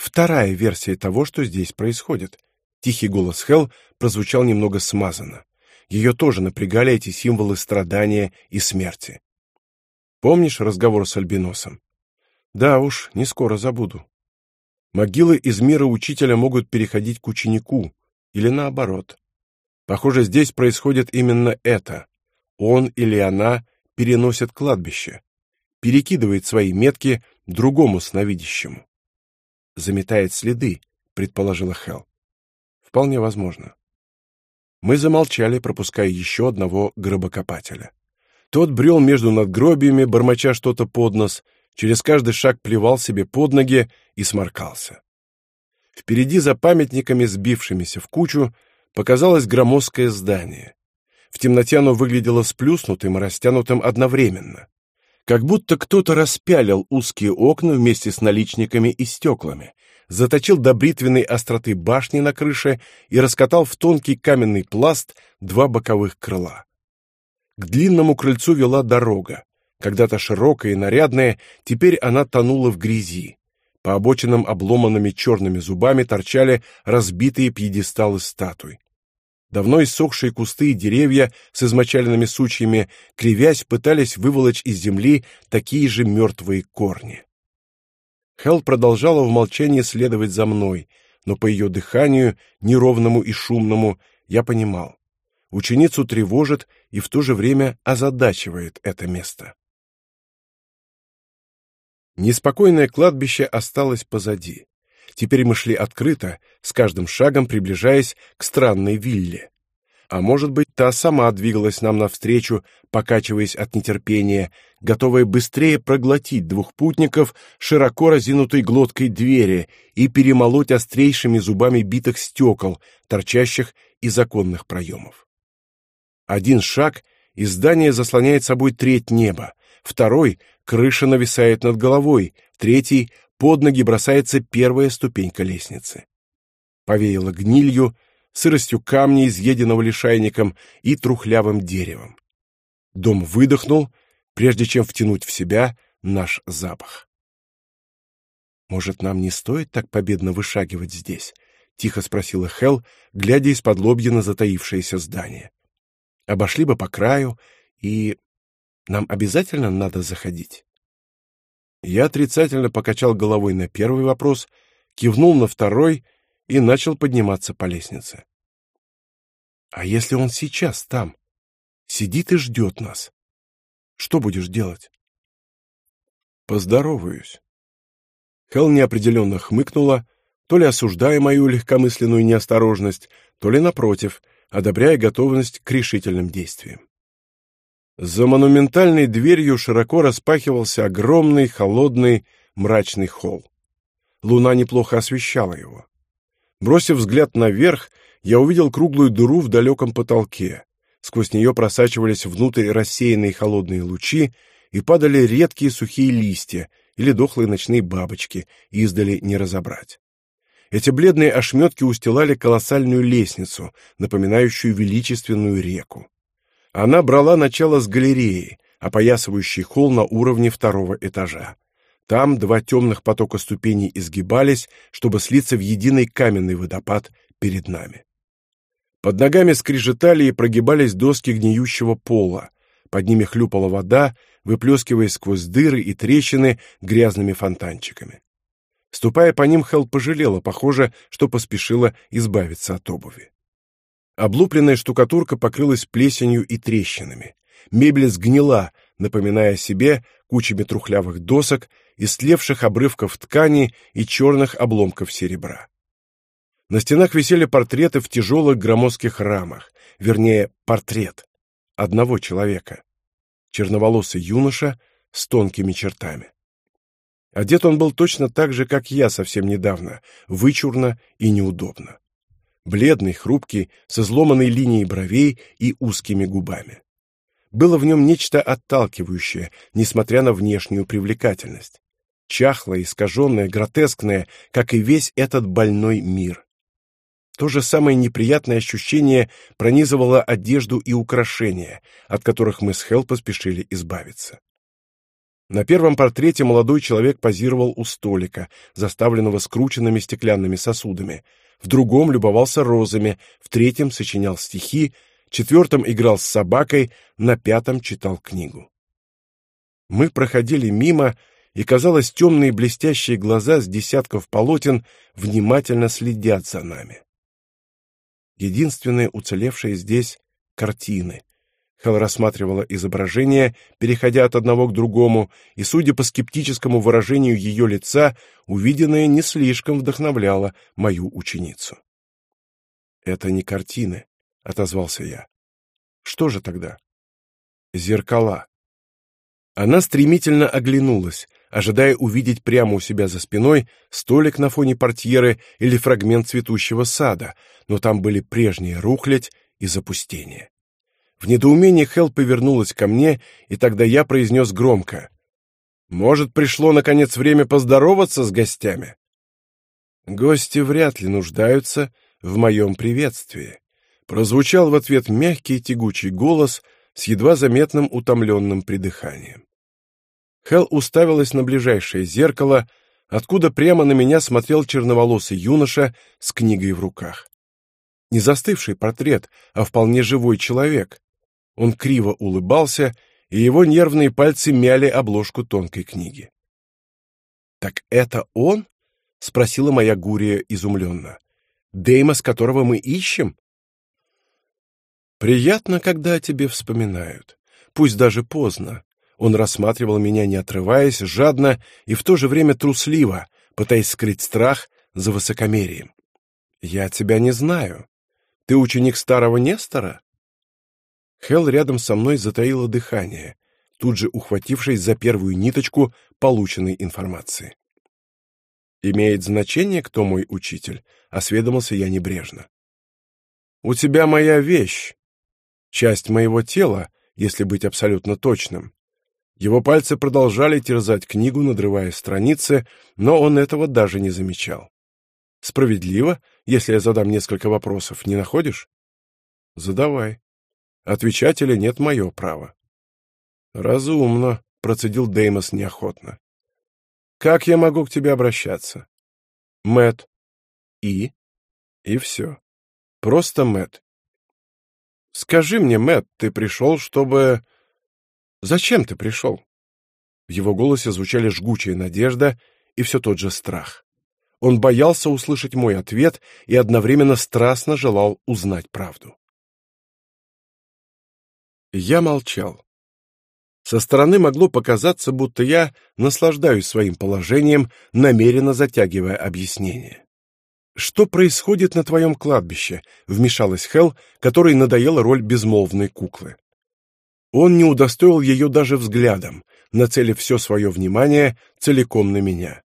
Вторая версия того, что здесь происходит. Тихий голос Хел прозвучал немного смазанно. Ее тоже напрягали эти символы страдания и смерти. Помнишь разговор с Альбиносом? Да уж, не скоро забуду. Могилы из мира учителя могут переходить к ученику, или наоборот. Похоже, здесь происходит именно это. Он или она переносят кладбище, перекидывает свои метки другому сновидящему. Заметает следы, предположила Хел. Вполне возможно. Мы замолчали, пропуская еще одного гробокопателя. Тот брел между надгробиями, бормоча что-то под нос, через каждый шаг плевал себе под ноги и сморкался. Впереди за памятниками, сбившимися в кучу, показалось громоздкое здание. В темноте оно выглядело сплюснутым и растянутым одновременно. Как будто кто-то распялил узкие окна вместе с наличниками и стеклами, заточил до бритвенной остроты башни на крыше и раскатал в тонкий каменный пласт два боковых крыла. К длинному крыльцу вела дорога, когда-то широкая и нарядная, теперь она тонула в грязи. По обочинам обломанными черными зубами торчали разбитые пьедесталы статуй. Давно иссохшие кусты и деревья с измочаленными сучьями, кривясь, пытались выволочь из земли такие же мертвые корни. Хел продолжала в молчании следовать за мной, но по ее дыханию, неровному и шумному, я понимал. Ученицу тревожит и в то же время озадачивает это место. Неспокойное кладбище осталось позади. Теперь мы шли открыто, с каждым шагом приближаясь к странной вилле. А может быть, та сама двигалась нам навстречу, покачиваясь от нетерпения, готовая быстрее проглотить двух путников широко разинутой глоткой двери и перемолоть острейшими зубами битых стекол, торчащих из оконных проемов. Один шаг, и здание заслоняет собой треть неба, второй крыша нависает над головой, третий под ноги бросается первая ступенька лестницы. Повеяло гнилью, сыростью камня, изъеденного лишайником, и трухлявым деревом. Дом выдохнул, прежде чем втянуть в себя наш запах. «Может, нам не стоит так победно вышагивать здесь?» — тихо спросила Хел, глядя из-под лобья на затаившееся здание. «Обошли бы по краю, и нам обязательно надо заходить?» Я отрицательно покачал головой на первый вопрос, кивнул на второй и начал подниматься по лестнице. «А если он сейчас там? Сидит и ждет нас? Что будешь делать?» «Поздороваюсь». Хел неопределенно хмыкнула, то ли осуждая мою легкомысленную неосторожность, то ли, напротив, одобряя готовность к решительным действиям. За монументальной дверью широко распахивался огромный, холодный, мрачный холл. Луна неплохо освещала его. Бросив взгляд наверх, я увидел круглую дыру в далеком потолке. Сквозь нее просачивались внутрь рассеянные холодные лучи и падали редкие сухие листья, или дохлые ночные бабочки, издали не разобрать. Эти бледные ошметки устилали колоссальную лестницу, напоминающую величественную реку. Она брала начало с галереи, опоясывающей холл на уровне второго этажа. Там два темных потока ступеней изгибались, чтобы слиться в единый каменный водопад перед нами. Под ногами скрежетали и прогибались доски гниющего пола. Под ними хлюпала вода, выплескиваясь сквозь дыры и трещины грязными фонтанчиками. Ступая по ним, Хелл пожалела, похоже, что поспешила избавиться от обуви. Облупленная штукатурка покрылась плесенью и трещинами. Мебель сгнила, напоминая себе кучами трухлявых досок, истлевших обрывков ткани и черных обломков серебра. На стенах висели портреты в тяжелых громоздких рамах, вернее, портрет одного человека черноволосый юноша с тонкими чертами. Одет он был точно так же, как я совсем недавно, вычурно и неудобно. Бледный, хрупкий, с изломанной линией бровей и узкими губами. Было в нем нечто отталкивающее, несмотря на внешнюю привлекательность. Чахлое, искаженное, гротескное, как и весь этот больной мир. То же самое неприятное ощущение пронизывало одежду и украшения, от которых мы с Хелл поспешили избавиться. На первом портрете молодой человек позировал у столика, заставленного скрученными стеклянными сосудами, в другом любовался розами, в третьем сочинял стихи, четвертом играл с собакой, на пятом читал книгу. Мы проходили мимо, и, казалось, темные блестящие глаза с десятков полотен внимательно следят за нами. Единственное уцелевшее здесь — картины. Хелл рассматривала изображения, переходя от одного к другому, и, судя по скептическому выражению ее лица, увиденное не слишком вдохновляло мою ученицу. «Это не картины», — отозвался я. «Что же тогда?» «Зеркала». Она стремительно оглянулась, ожидая увидеть прямо у себя за спиной столик на фоне портьеры или фрагмент цветущего сада, но там были прежние рухлядь и запустение. В недоумении Хел повернулась ко мне, и тогда я произнес громко. «Может, пришло, наконец, время поздороваться с гостями?» «Гости вряд ли нуждаются в моем приветствии», — прозвучал в ответ мягкий тягучий голос с едва заметным утомленным придыханием. Хел уставилась на ближайшее зеркало, откуда прямо на меня смотрел черноволосый юноша с книгой в руках. Не застывший портрет, а вполне живой человек. Он криво улыбался, и его нервные пальцы мяли обложку тонкой книги. «Так это он?» — спросила моя Гурия изумленно. «Деймос, которого мы ищем?» «Приятно, когда о тебе вспоминают. Пусть даже поздно. Он рассматривал меня, не отрываясь, жадно и в то же время трусливо, пытаясь скрыть страх за высокомерием. «Я тебя не знаю. Ты ученик старого Нестора?» Хел рядом со мной затаила дыхание, тут же ухватившись за первую ниточку полученной информации. «Имеет значение, кто мой учитель?» — осведомился я небрежно. «У тебя моя вещь, часть моего тела, если быть абсолютно точным. Его пальцы продолжали терзать книгу, надрывая страницы, но он этого даже не замечал. Справедливо, если я задам несколько вопросов, не находишь? Задавай. Отвечать или нет — мое право. Разумно, процедил Деймос неохотно. Как я могу к тебе обращаться? Мэт. И? И все. Просто Мэт. Скажи мне, Мэт, ты пришел, чтобы... Зачем ты пришел? В его голосе звучали жгучая надежда и все тот же страх. Он боялся услышать мой ответ и одновременно страстно желал узнать правду. Я молчал. Со стороны могло показаться, будто я наслаждаюсь своим положением, намеренно затягивая объяснение. «Что происходит на твоем кладбище?» — вмешалась Хел, которой надоела роль безмолвной куклы. Он не удостоил ее даже взглядом, нацелив все свое внимание целиком на меня.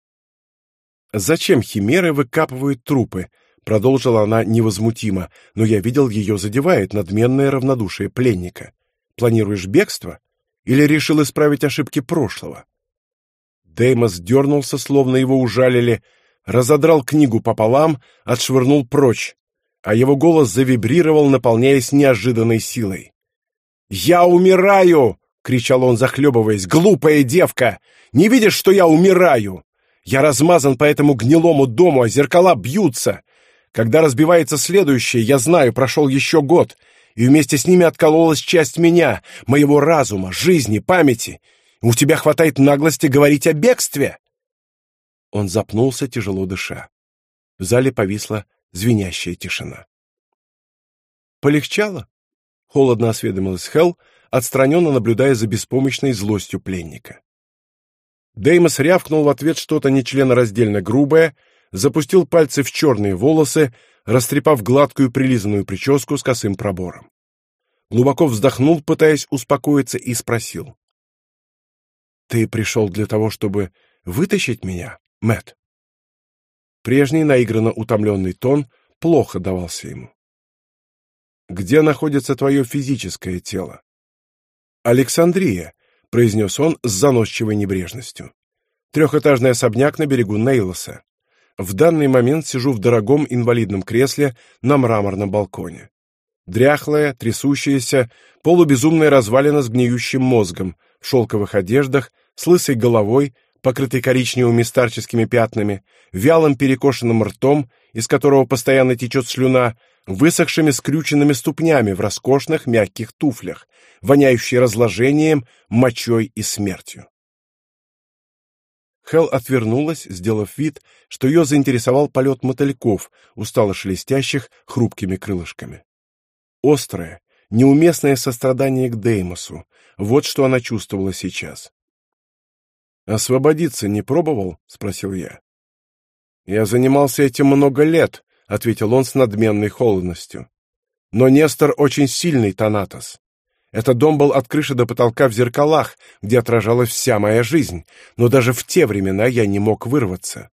«Зачем химеры выкапывают трупы?» — продолжила она невозмутимо, но я видел, ее задевает надменное равнодушие пленника. «Планируешь бегство? Или решил исправить ошибки прошлого?» Деймос дернулся, словно его ужалили, разодрал книгу пополам, отшвырнул прочь, а его голос завибрировал, наполняясь неожиданной силой. «Я умираю!» — кричал он, захлебываясь. «Глупая девка! Не видишь, что я умираю? Я размазан по этому гнилому дому, а зеркала бьются. Когда разбивается следующее, я знаю, прошел еще год, и вместе с ними откололась часть меня, моего разума, жизни, памяти. У тебя хватает наглости говорить о бегстве!» Он запнулся, тяжело дыша. В зале повисла звенящая тишина. «Полегчало?» — холодно осведомилась Хелл, отстраненно наблюдая за беспомощной злостью пленника. Деймос рявкнул в ответ что-то нечленораздельно грубое, запустил пальцы в черные волосы, растрепав гладкую прилизанную прическу с косым пробором. Глубоко вздохнул, пытаясь успокоиться, и спросил. «Ты пришел для того, чтобы вытащить меня, Мэт? Прежний наигранно утомленный тон плохо давался ему. «Где находится твое физическое тело?» «Александрия», — произнес он с заносчивой небрежностью. «Трехэтажный особняк на берегу Нейлоса. В данный момент сижу в дорогом инвалидном кресле на мраморном балконе. Дряхлая, трясущаяся, полубезумная развалина с гниющим мозгом, в шелковых одеждах, с лысой головой, покрытой коричневыми старческими пятнами, вялым перекошенным ртом, из которого постоянно течет слюна, высохшими скрюченными ступнями в роскошных мягких туфлях, воняющей разложением, мочой и смертью. Хел отвернулась, сделав вид, что ее заинтересовал полет мотыльков, устало шелестящих хрупкими крылышками. Острое, неуместное сострадание к Деймосу — вот что она чувствовала сейчас. «Освободиться не пробовал?» — спросил я. «Я занимался этим много лет», — ответил он с надменной холодностью. «Но Нестор очень сильный Танатос. Этот дом был от крыши до потолка в зеркалах, где отражалась вся моя жизнь, но даже в те времена я не мог вырваться.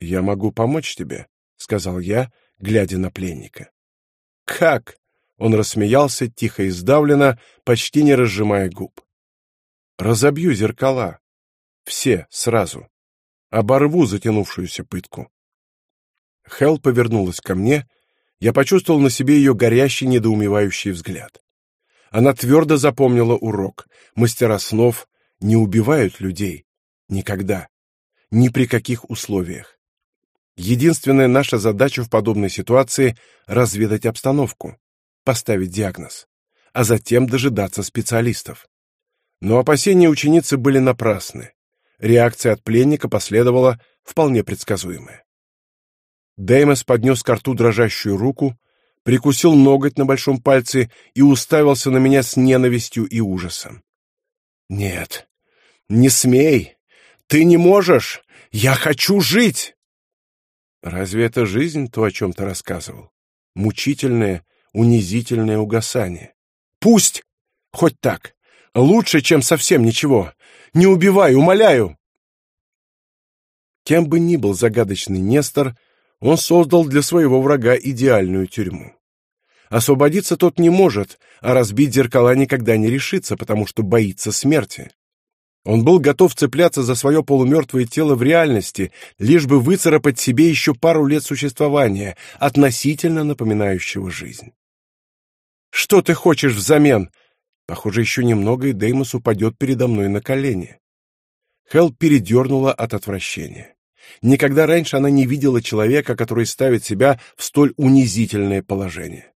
«Я могу помочь тебе», — сказал я, глядя на пленника. «Как?» — он рассмеялся, тихо и сдавленно, почти не разжимая губ. «Разобью зеркала. Все, сразу. Оборву затянувшуюся пытку». Хел повернулась ко мне, я почувствовал на себе ее горящий, недоумевающий взгляд. Она твердо запомнила урок. Мастера снов не убивают людей. Никогда. Ни при каких условиях. Единственная наша задача в подобной ситуации — разведать обстановку, поставить диагноз, а затем дожидаться специалистов. Но опасения ученицы были напрасны. Реакция от пленника последовала вполне предсказуемая. Деймос поднес к рту дрожащую руку, прикусил ноготь на большом пальце и уставился на меня с ненавистью и ужасом. «Нет, не смей! Ты не можешь! Я хочу жить!» Разве это жизнь, то, о чем ты рассказывал? Мучительное, унизительное угасание. Пусть! Хоть так. Лучше, чем совсем ничего. Не убивай, умоляю!» Кем бы ни был загадочный Нестор, он создал для своего врага идеальную тюрьму. Освободиться тот не может, а разбить зеркала никогда не решится, потому что боится смерти. Он был готов цепляться за свое полумертвое тело в реальности, лишь бы выцарапать себе еще пару лет существования, относительно напоминающего жизнь. «Что ты хочешь взамен?» Похоже, еще немного, и Деймос упадет передо мной на колени. Хел передернула от отвращения. Никогда раньше она не видела человека, который ставит себя в столь унизительное положение.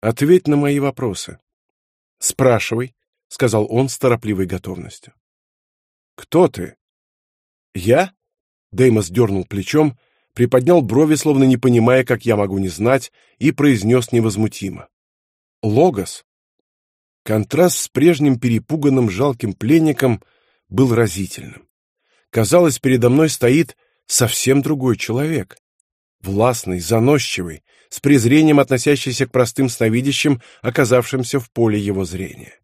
«Ответь на мои вопросы». «Спрашивай», — сказал он с торопливой готовностью. «Кто ты?» «Я?» — Деймос дернул плечом, приподнял брови, словно не понимая, как я могу не знать, и произнес невозмутимо. «Логос». Контраст с прежним перепуганным жалким пленником был разительным. Казалось, передо мной стоит совсем другой человек. Властный, заносчивый, с презрением относящийся к простым сновидящим, оказавшимся в поле его зрения.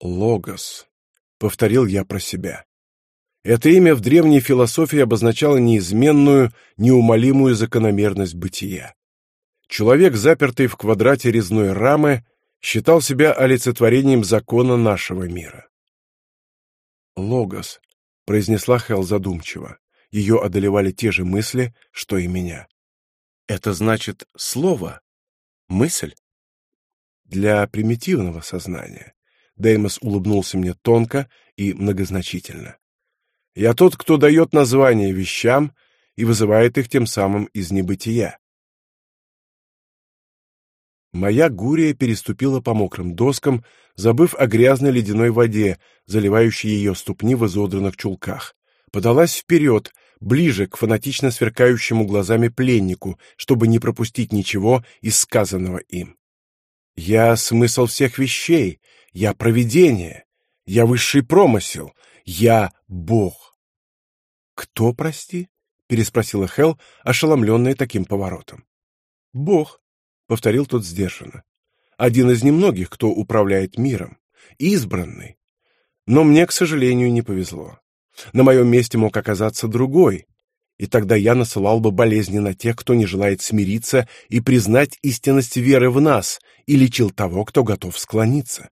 «Логос», — повторил я про себя. Это имя в древней философии обозначало неизменную, неумолимую закономерность бытия. Человек, запертый в квадрате резной рамы, считал себя олицетворением закона нашего мира. «Логос», — произнесла Хел задумчиво. Ее одолевали те же мысли, что и меня. «Это значит слово? Мысль?» «Для примитивного сознания». Деймос улыбнулся мне тонко и многозначительно. «Я тот, кто дает название вещам и вызывает их тем самым из небытия. Моя гурия переступила по мокрым доскам, забыв о грязной ледяной воде, заливающей ее ступни в изодранных чулках. Подалась вперед, ближе к фанатично сверкающему глазами пленнику, чтобы не пропустить ничего из сказанного им. «Я — смысл всех вещей, я — провидение, я — высший промысел, я — Бог». «Кто, прости?» — переспросила Хел, ошеломленная таким поворотом. «Бог», повторил тот сдержанно. Один из немногих, кто управляет миром, избранный. Но мне, к сожалению, не повезло. На моем месте мог оказаться другой, и тогда я насылал бы болезни на тех, кто не желает смириться и признать истинность веры в нас, и лечил того, кто готов склониться.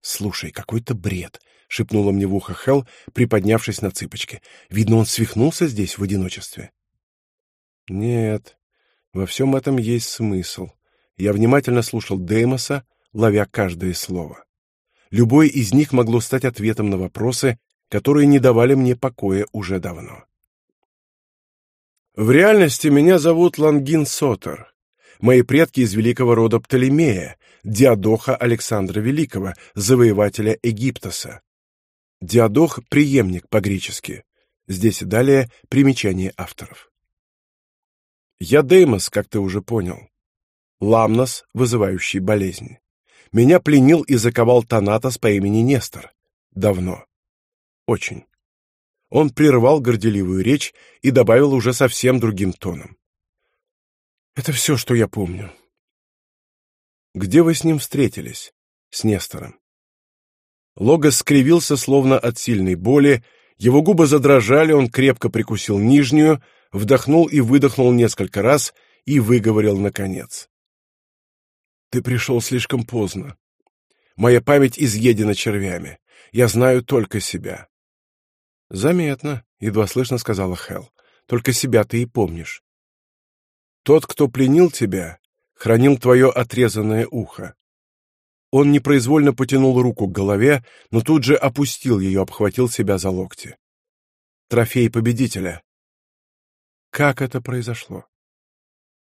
«Слушай, какой-то бред», — шепнула мне в ухо Хел, приподнявшись на цыпочки. «Видно, он свихнулся здесь в одиночестве». «Нет, во всем этом есть смысл. Я внимательно слушал Деймоса, ловя каждое слово. Любое из них могло стать ответом на вопросы, которые не давали мне покоя уже давно. В реальности меня зовут Лангин Сотер. Мои предки из великого рода Птолемея, Диадоха Александра Великого, завоевателя Египтоса. Диадох — преемник по-гречески. Здесь и далее примечание авторов. Я Деймос, как ты уже понял. Ламнос, вызывающий болезни. Меня пленил и заковал Танатос по имени Нестор. Давно. Очень. Он прервал горделивую речь и добавил уже совсем другим тоном. Это все, что я помню. Где вы с ним встретились? С Нестором. Логос скривился, словно от сильной боли, его губы задрожали, он крепко прикусил нижнюю, вдохнул и выдохнул несколько раз и выговорил наконец. «Ты пришел слишком поздно. Моя память изъедена червями. Я знаю только себя». «Заметно», — едва слышно сказала Хел. «Только себя ты и помнишь. Тот, кто пленил тебя, хранил твое отрезанное ухо. Он непроизвольно потянул руку к голове, но тут же опустил ее, обхватил себя за локти. Трофей победителя. Как это произошло?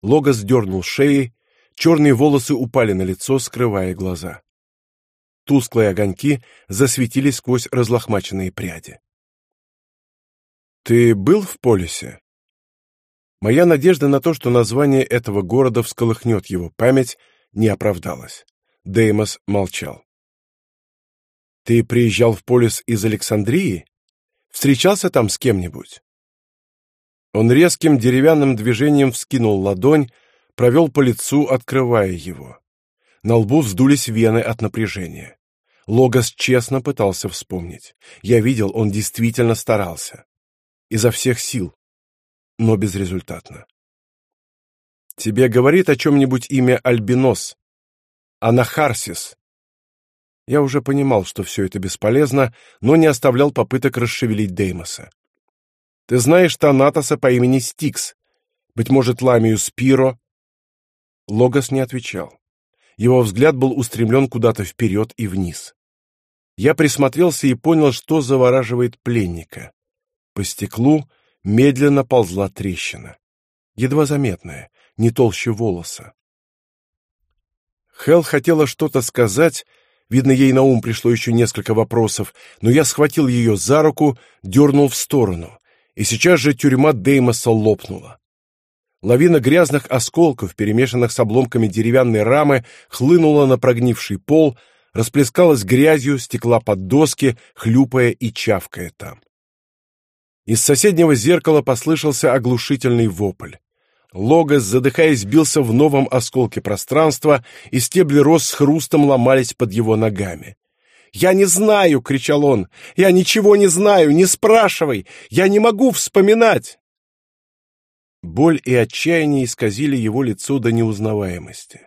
Логос дернул шеей, черные волосы упали на лицо, скрывая глаза. Тусклые огоньки засветились сквозь разлохмаченные пряди. «Ты был в полисе?» Моя надежда на то, что название этого города всколыхнет его память, не оправдалась. Деймос молчал. «Ты приезжал в полис из Александрии? Встречался там с кем-нибудь?» Он резким деревянным движением вскинул ладонь, провел по лицу, открывая его. На лбу вздулись вены от напряжения. Логос честно пытался вспомнить. Я видел, он действительно старался. Изо всех сил. Но безрезультатно. «Тебе говорит о чем-нибудь имя Альбинос?» «Анахарсис». Я уже понимал, что все это бесполезно, но не оставлял попыток расшевелить Деймоса. Ты знаешь Танатоса по имени Стикс? Быть может, Ламию Спиро?» Логос не отвечал. его взгляд был устремлен куда-то вперед и вниз. Я присмотрелся и понял, что завораживает пленника. По стеклу медленно ползла трещина. Едва заметная, не толще волоса. Хел хотела что-то сказать, видно, ей на ум пришло еще несколько вопросов, но я схватил ее за руку, дернул в сторону, и сейчас же тюрьма Деймоса лопнула. Лавина грязных осколков, перемешанных с обломками деревянной рамы, хлынула на прогнивший пол, расплескалась грязью, стекла под доски, хлюпая и чавкая там. Из соседнего зеркала послышался оглушительный вопль. Логос, задыхаясь, бился в новом осколке пространства, и стебли роз с хрустом ломались под его ногами. «Я не знаю!» — кричал он. «Я ничего не знаю! Не спрашивай! Я не могу вспоминать!» Боль и отчаяние исказили его лицо до неузнаваемости.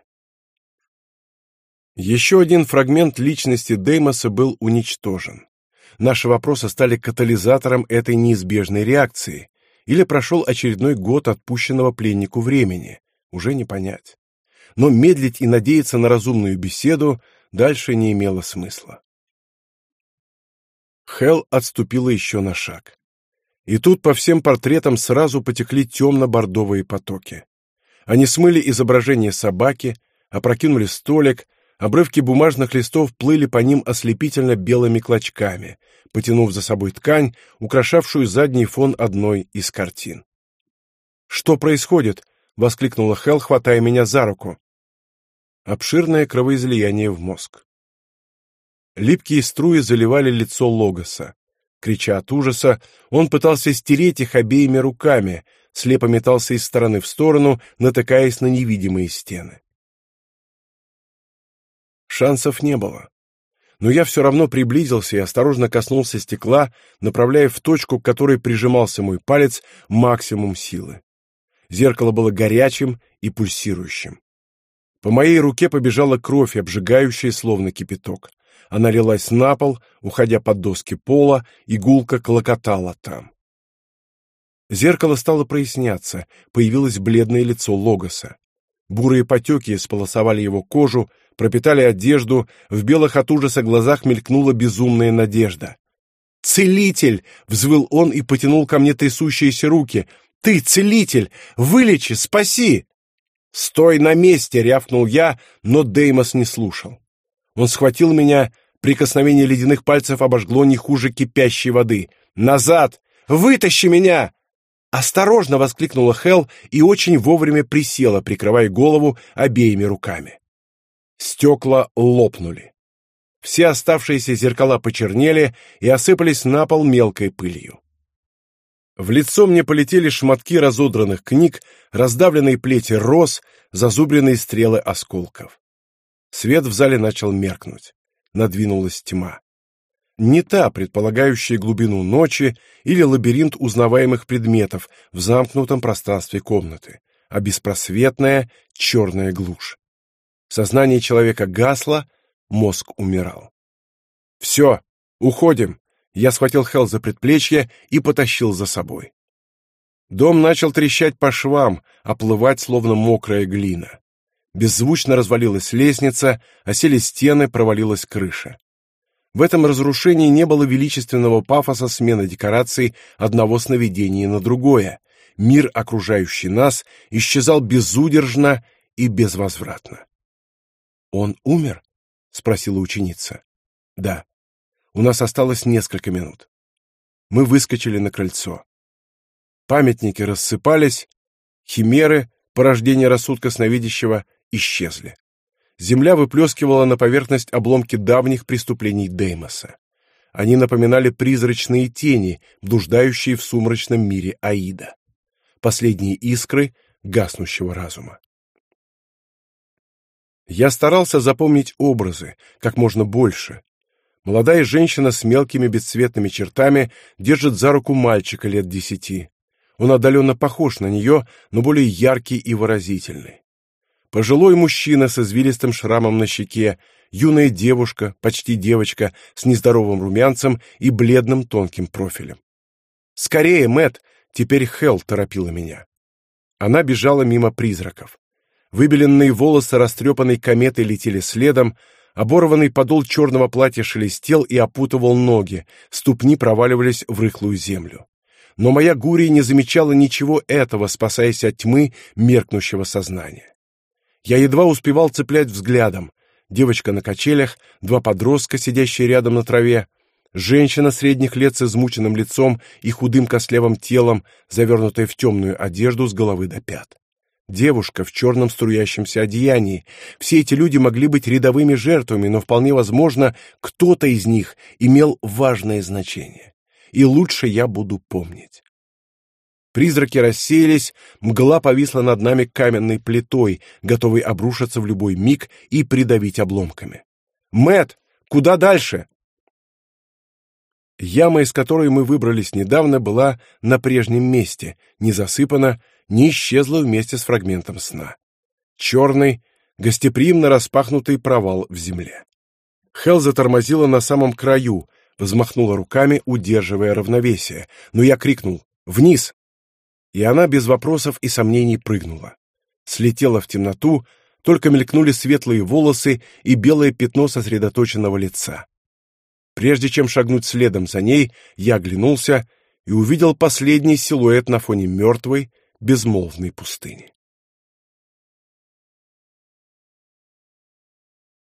Еще один фрагмент личности Деймоса был уничтожен. Наши вопросы стали катализатором этой неизбежной реакции. Или прошел очередной год отпущенного пленнику времени. Уже не понять. Но медлить и надеяться на разумную беседу дальше не имело смысла. Хел отступила еще на шаг. И тут по всем портретам сразу потекли темно-бордовые потоки. Они смыли изображение собаки, опрокинули столик, обрывки бумажных листов плыли по ним ослепительно белыми клочками, потянув за собой ткань, украшавшую задний фон одной из картин. «Что происходит?» — воскликнула Хел, хватая меня за руку. Обширное кровоизлияние в мозг. Липкие струи заливали лицо Логоса. Крича от ужаса, он пытался стереть их обеими руками, слепо метался из стороны в сторону, натыкаясь на невидимые стены. Шансов не было. Но я все равно приблизился и осторожно коснулся стекла, направляя в точку, к которой прижимался мой палец, максимум силы. Зеркало было горячим и пульсирующим. По моей руке побежала кровь, обжигающая, словно кипяток. Она лилась на пол, уходя под доски пола, и гулко клокотала там. Зеркало стало проясняться, появилось бледное лицо Логоса. Бурые потеки сполосовали его кожу, пропитали одежду, в белых от ужаса глазах мелькнула безумная надежда. «Целитель!» — взвыл он и потянул ко мне трясущиеся руки. «Ты, целитель! Вылечи, спаси!» «Стой на месте!» — рявкнул я, но Деймос не слушал. Он схватил меня, прикосновение ледяных пальцев обожгло не хуже кипящей воды. «Назад! Вытащи меня!» «Осторожно!» — воскликнула Хел и очень вовремя присела, прикрывая голову обеими руками. Стекла лопнули. Все оставшиеся зеркала почернели и осыпались на пол мелкой пылью. В лицо мне полетели шматки разодранных книг, раздавленные плети роз, зазубренные стрелы осколков. Свет в зале начал меркнуть. Надвинулась тьма. Не та, предполагающая глубину ночи или лабиринт узнаваемых предметов в замкнутом пространстве комнаты, а беспросветная черная глушь. Сознание человека гасло, мозг умирал. «Все, уходим!» Я схватил Хелл за предплечье и потащил за собой. Дом начал трещать по швам, оплывать, словно мокрая глина. Беззвучно развалилась лестница, осели стены, провалилась крыша. В этом разрушении не было величественного пафоса смены декораций одного сновидения на другое. Мир, окружающий нас, исчезал безудержно и безвозвратно. «Он умер?» — спросила ученица. «Да. У нас осталось несколько минут». Мы выскочили на крыльцо. Памятники рассыпались, химеры, порождение рассудка сновидящего, исчезли. Земля выплескивала на поверхность обломки давних преступлений Деймоса. Они напоминали призрачные тени, блуждающие в сумрачном мире Аида. Последние искры гаснущего разума. Я старался запомнить образы, как можно больше. Молодая женщина с мелкими бесцветными чертами держит за руку мальчика лет десяти. Он отдаленно похож на нее, но более яркий и выразительный. Пожилой мужчина с извилистым шрамом на щеке, юная девушка, почти девочка, с нездоровым румянцем и бледным тонким профилем. «Скорее, Мэт! Теперь Хелл торопила меня. Она бежала мимо призраков. Выбеленные волосы растрепанной кометой летели следом, оборванный подол черного платья шелестел и опутывал ноги, ступни проваливались в рыхлую землю. Но моя Гурия не замечала ничего этого, спасаясь от тьмы меркнущего сознания. Я едва успевал цеплять взглядом. Девочка на качелях, два подростка, сидящие рядом на траве, женщина средних лет с измученным лицом и худым костлявым телом, завернутая в темную одежду с головы до пят. Девушка в черном струящемся одеянии. Все эти люди могли быть рядовыми жертвами, но вполне возможно, кто-то из них имел важное значение. И лучше я буду помнить. Призраки рассеялись, мгла повисла над нами каменной плитой, готовой обрушиться в любой миг и придавить обломками. Мэт, куда дальше? Яма, из которой мы выбрались недавно, была на прежнем месте, не засыпана, не исчезла вместе с фрагментом сна. Черный, гостеприимно распахнутый провал в земле. Хел затормозила на самом краю, взмахнула руками, удерживая равновесие, но я крикнул «Вниз!» И она без вопросов и сомнений прыгнула. Слетела в темноту, только мелькнули светлые волосы и белое пятно сосредоточенного лица. Прежде чем шагнуть следом за ней, я оглянулся и увидел последний силуэт на фоне мертвой, безмолвной пустыни.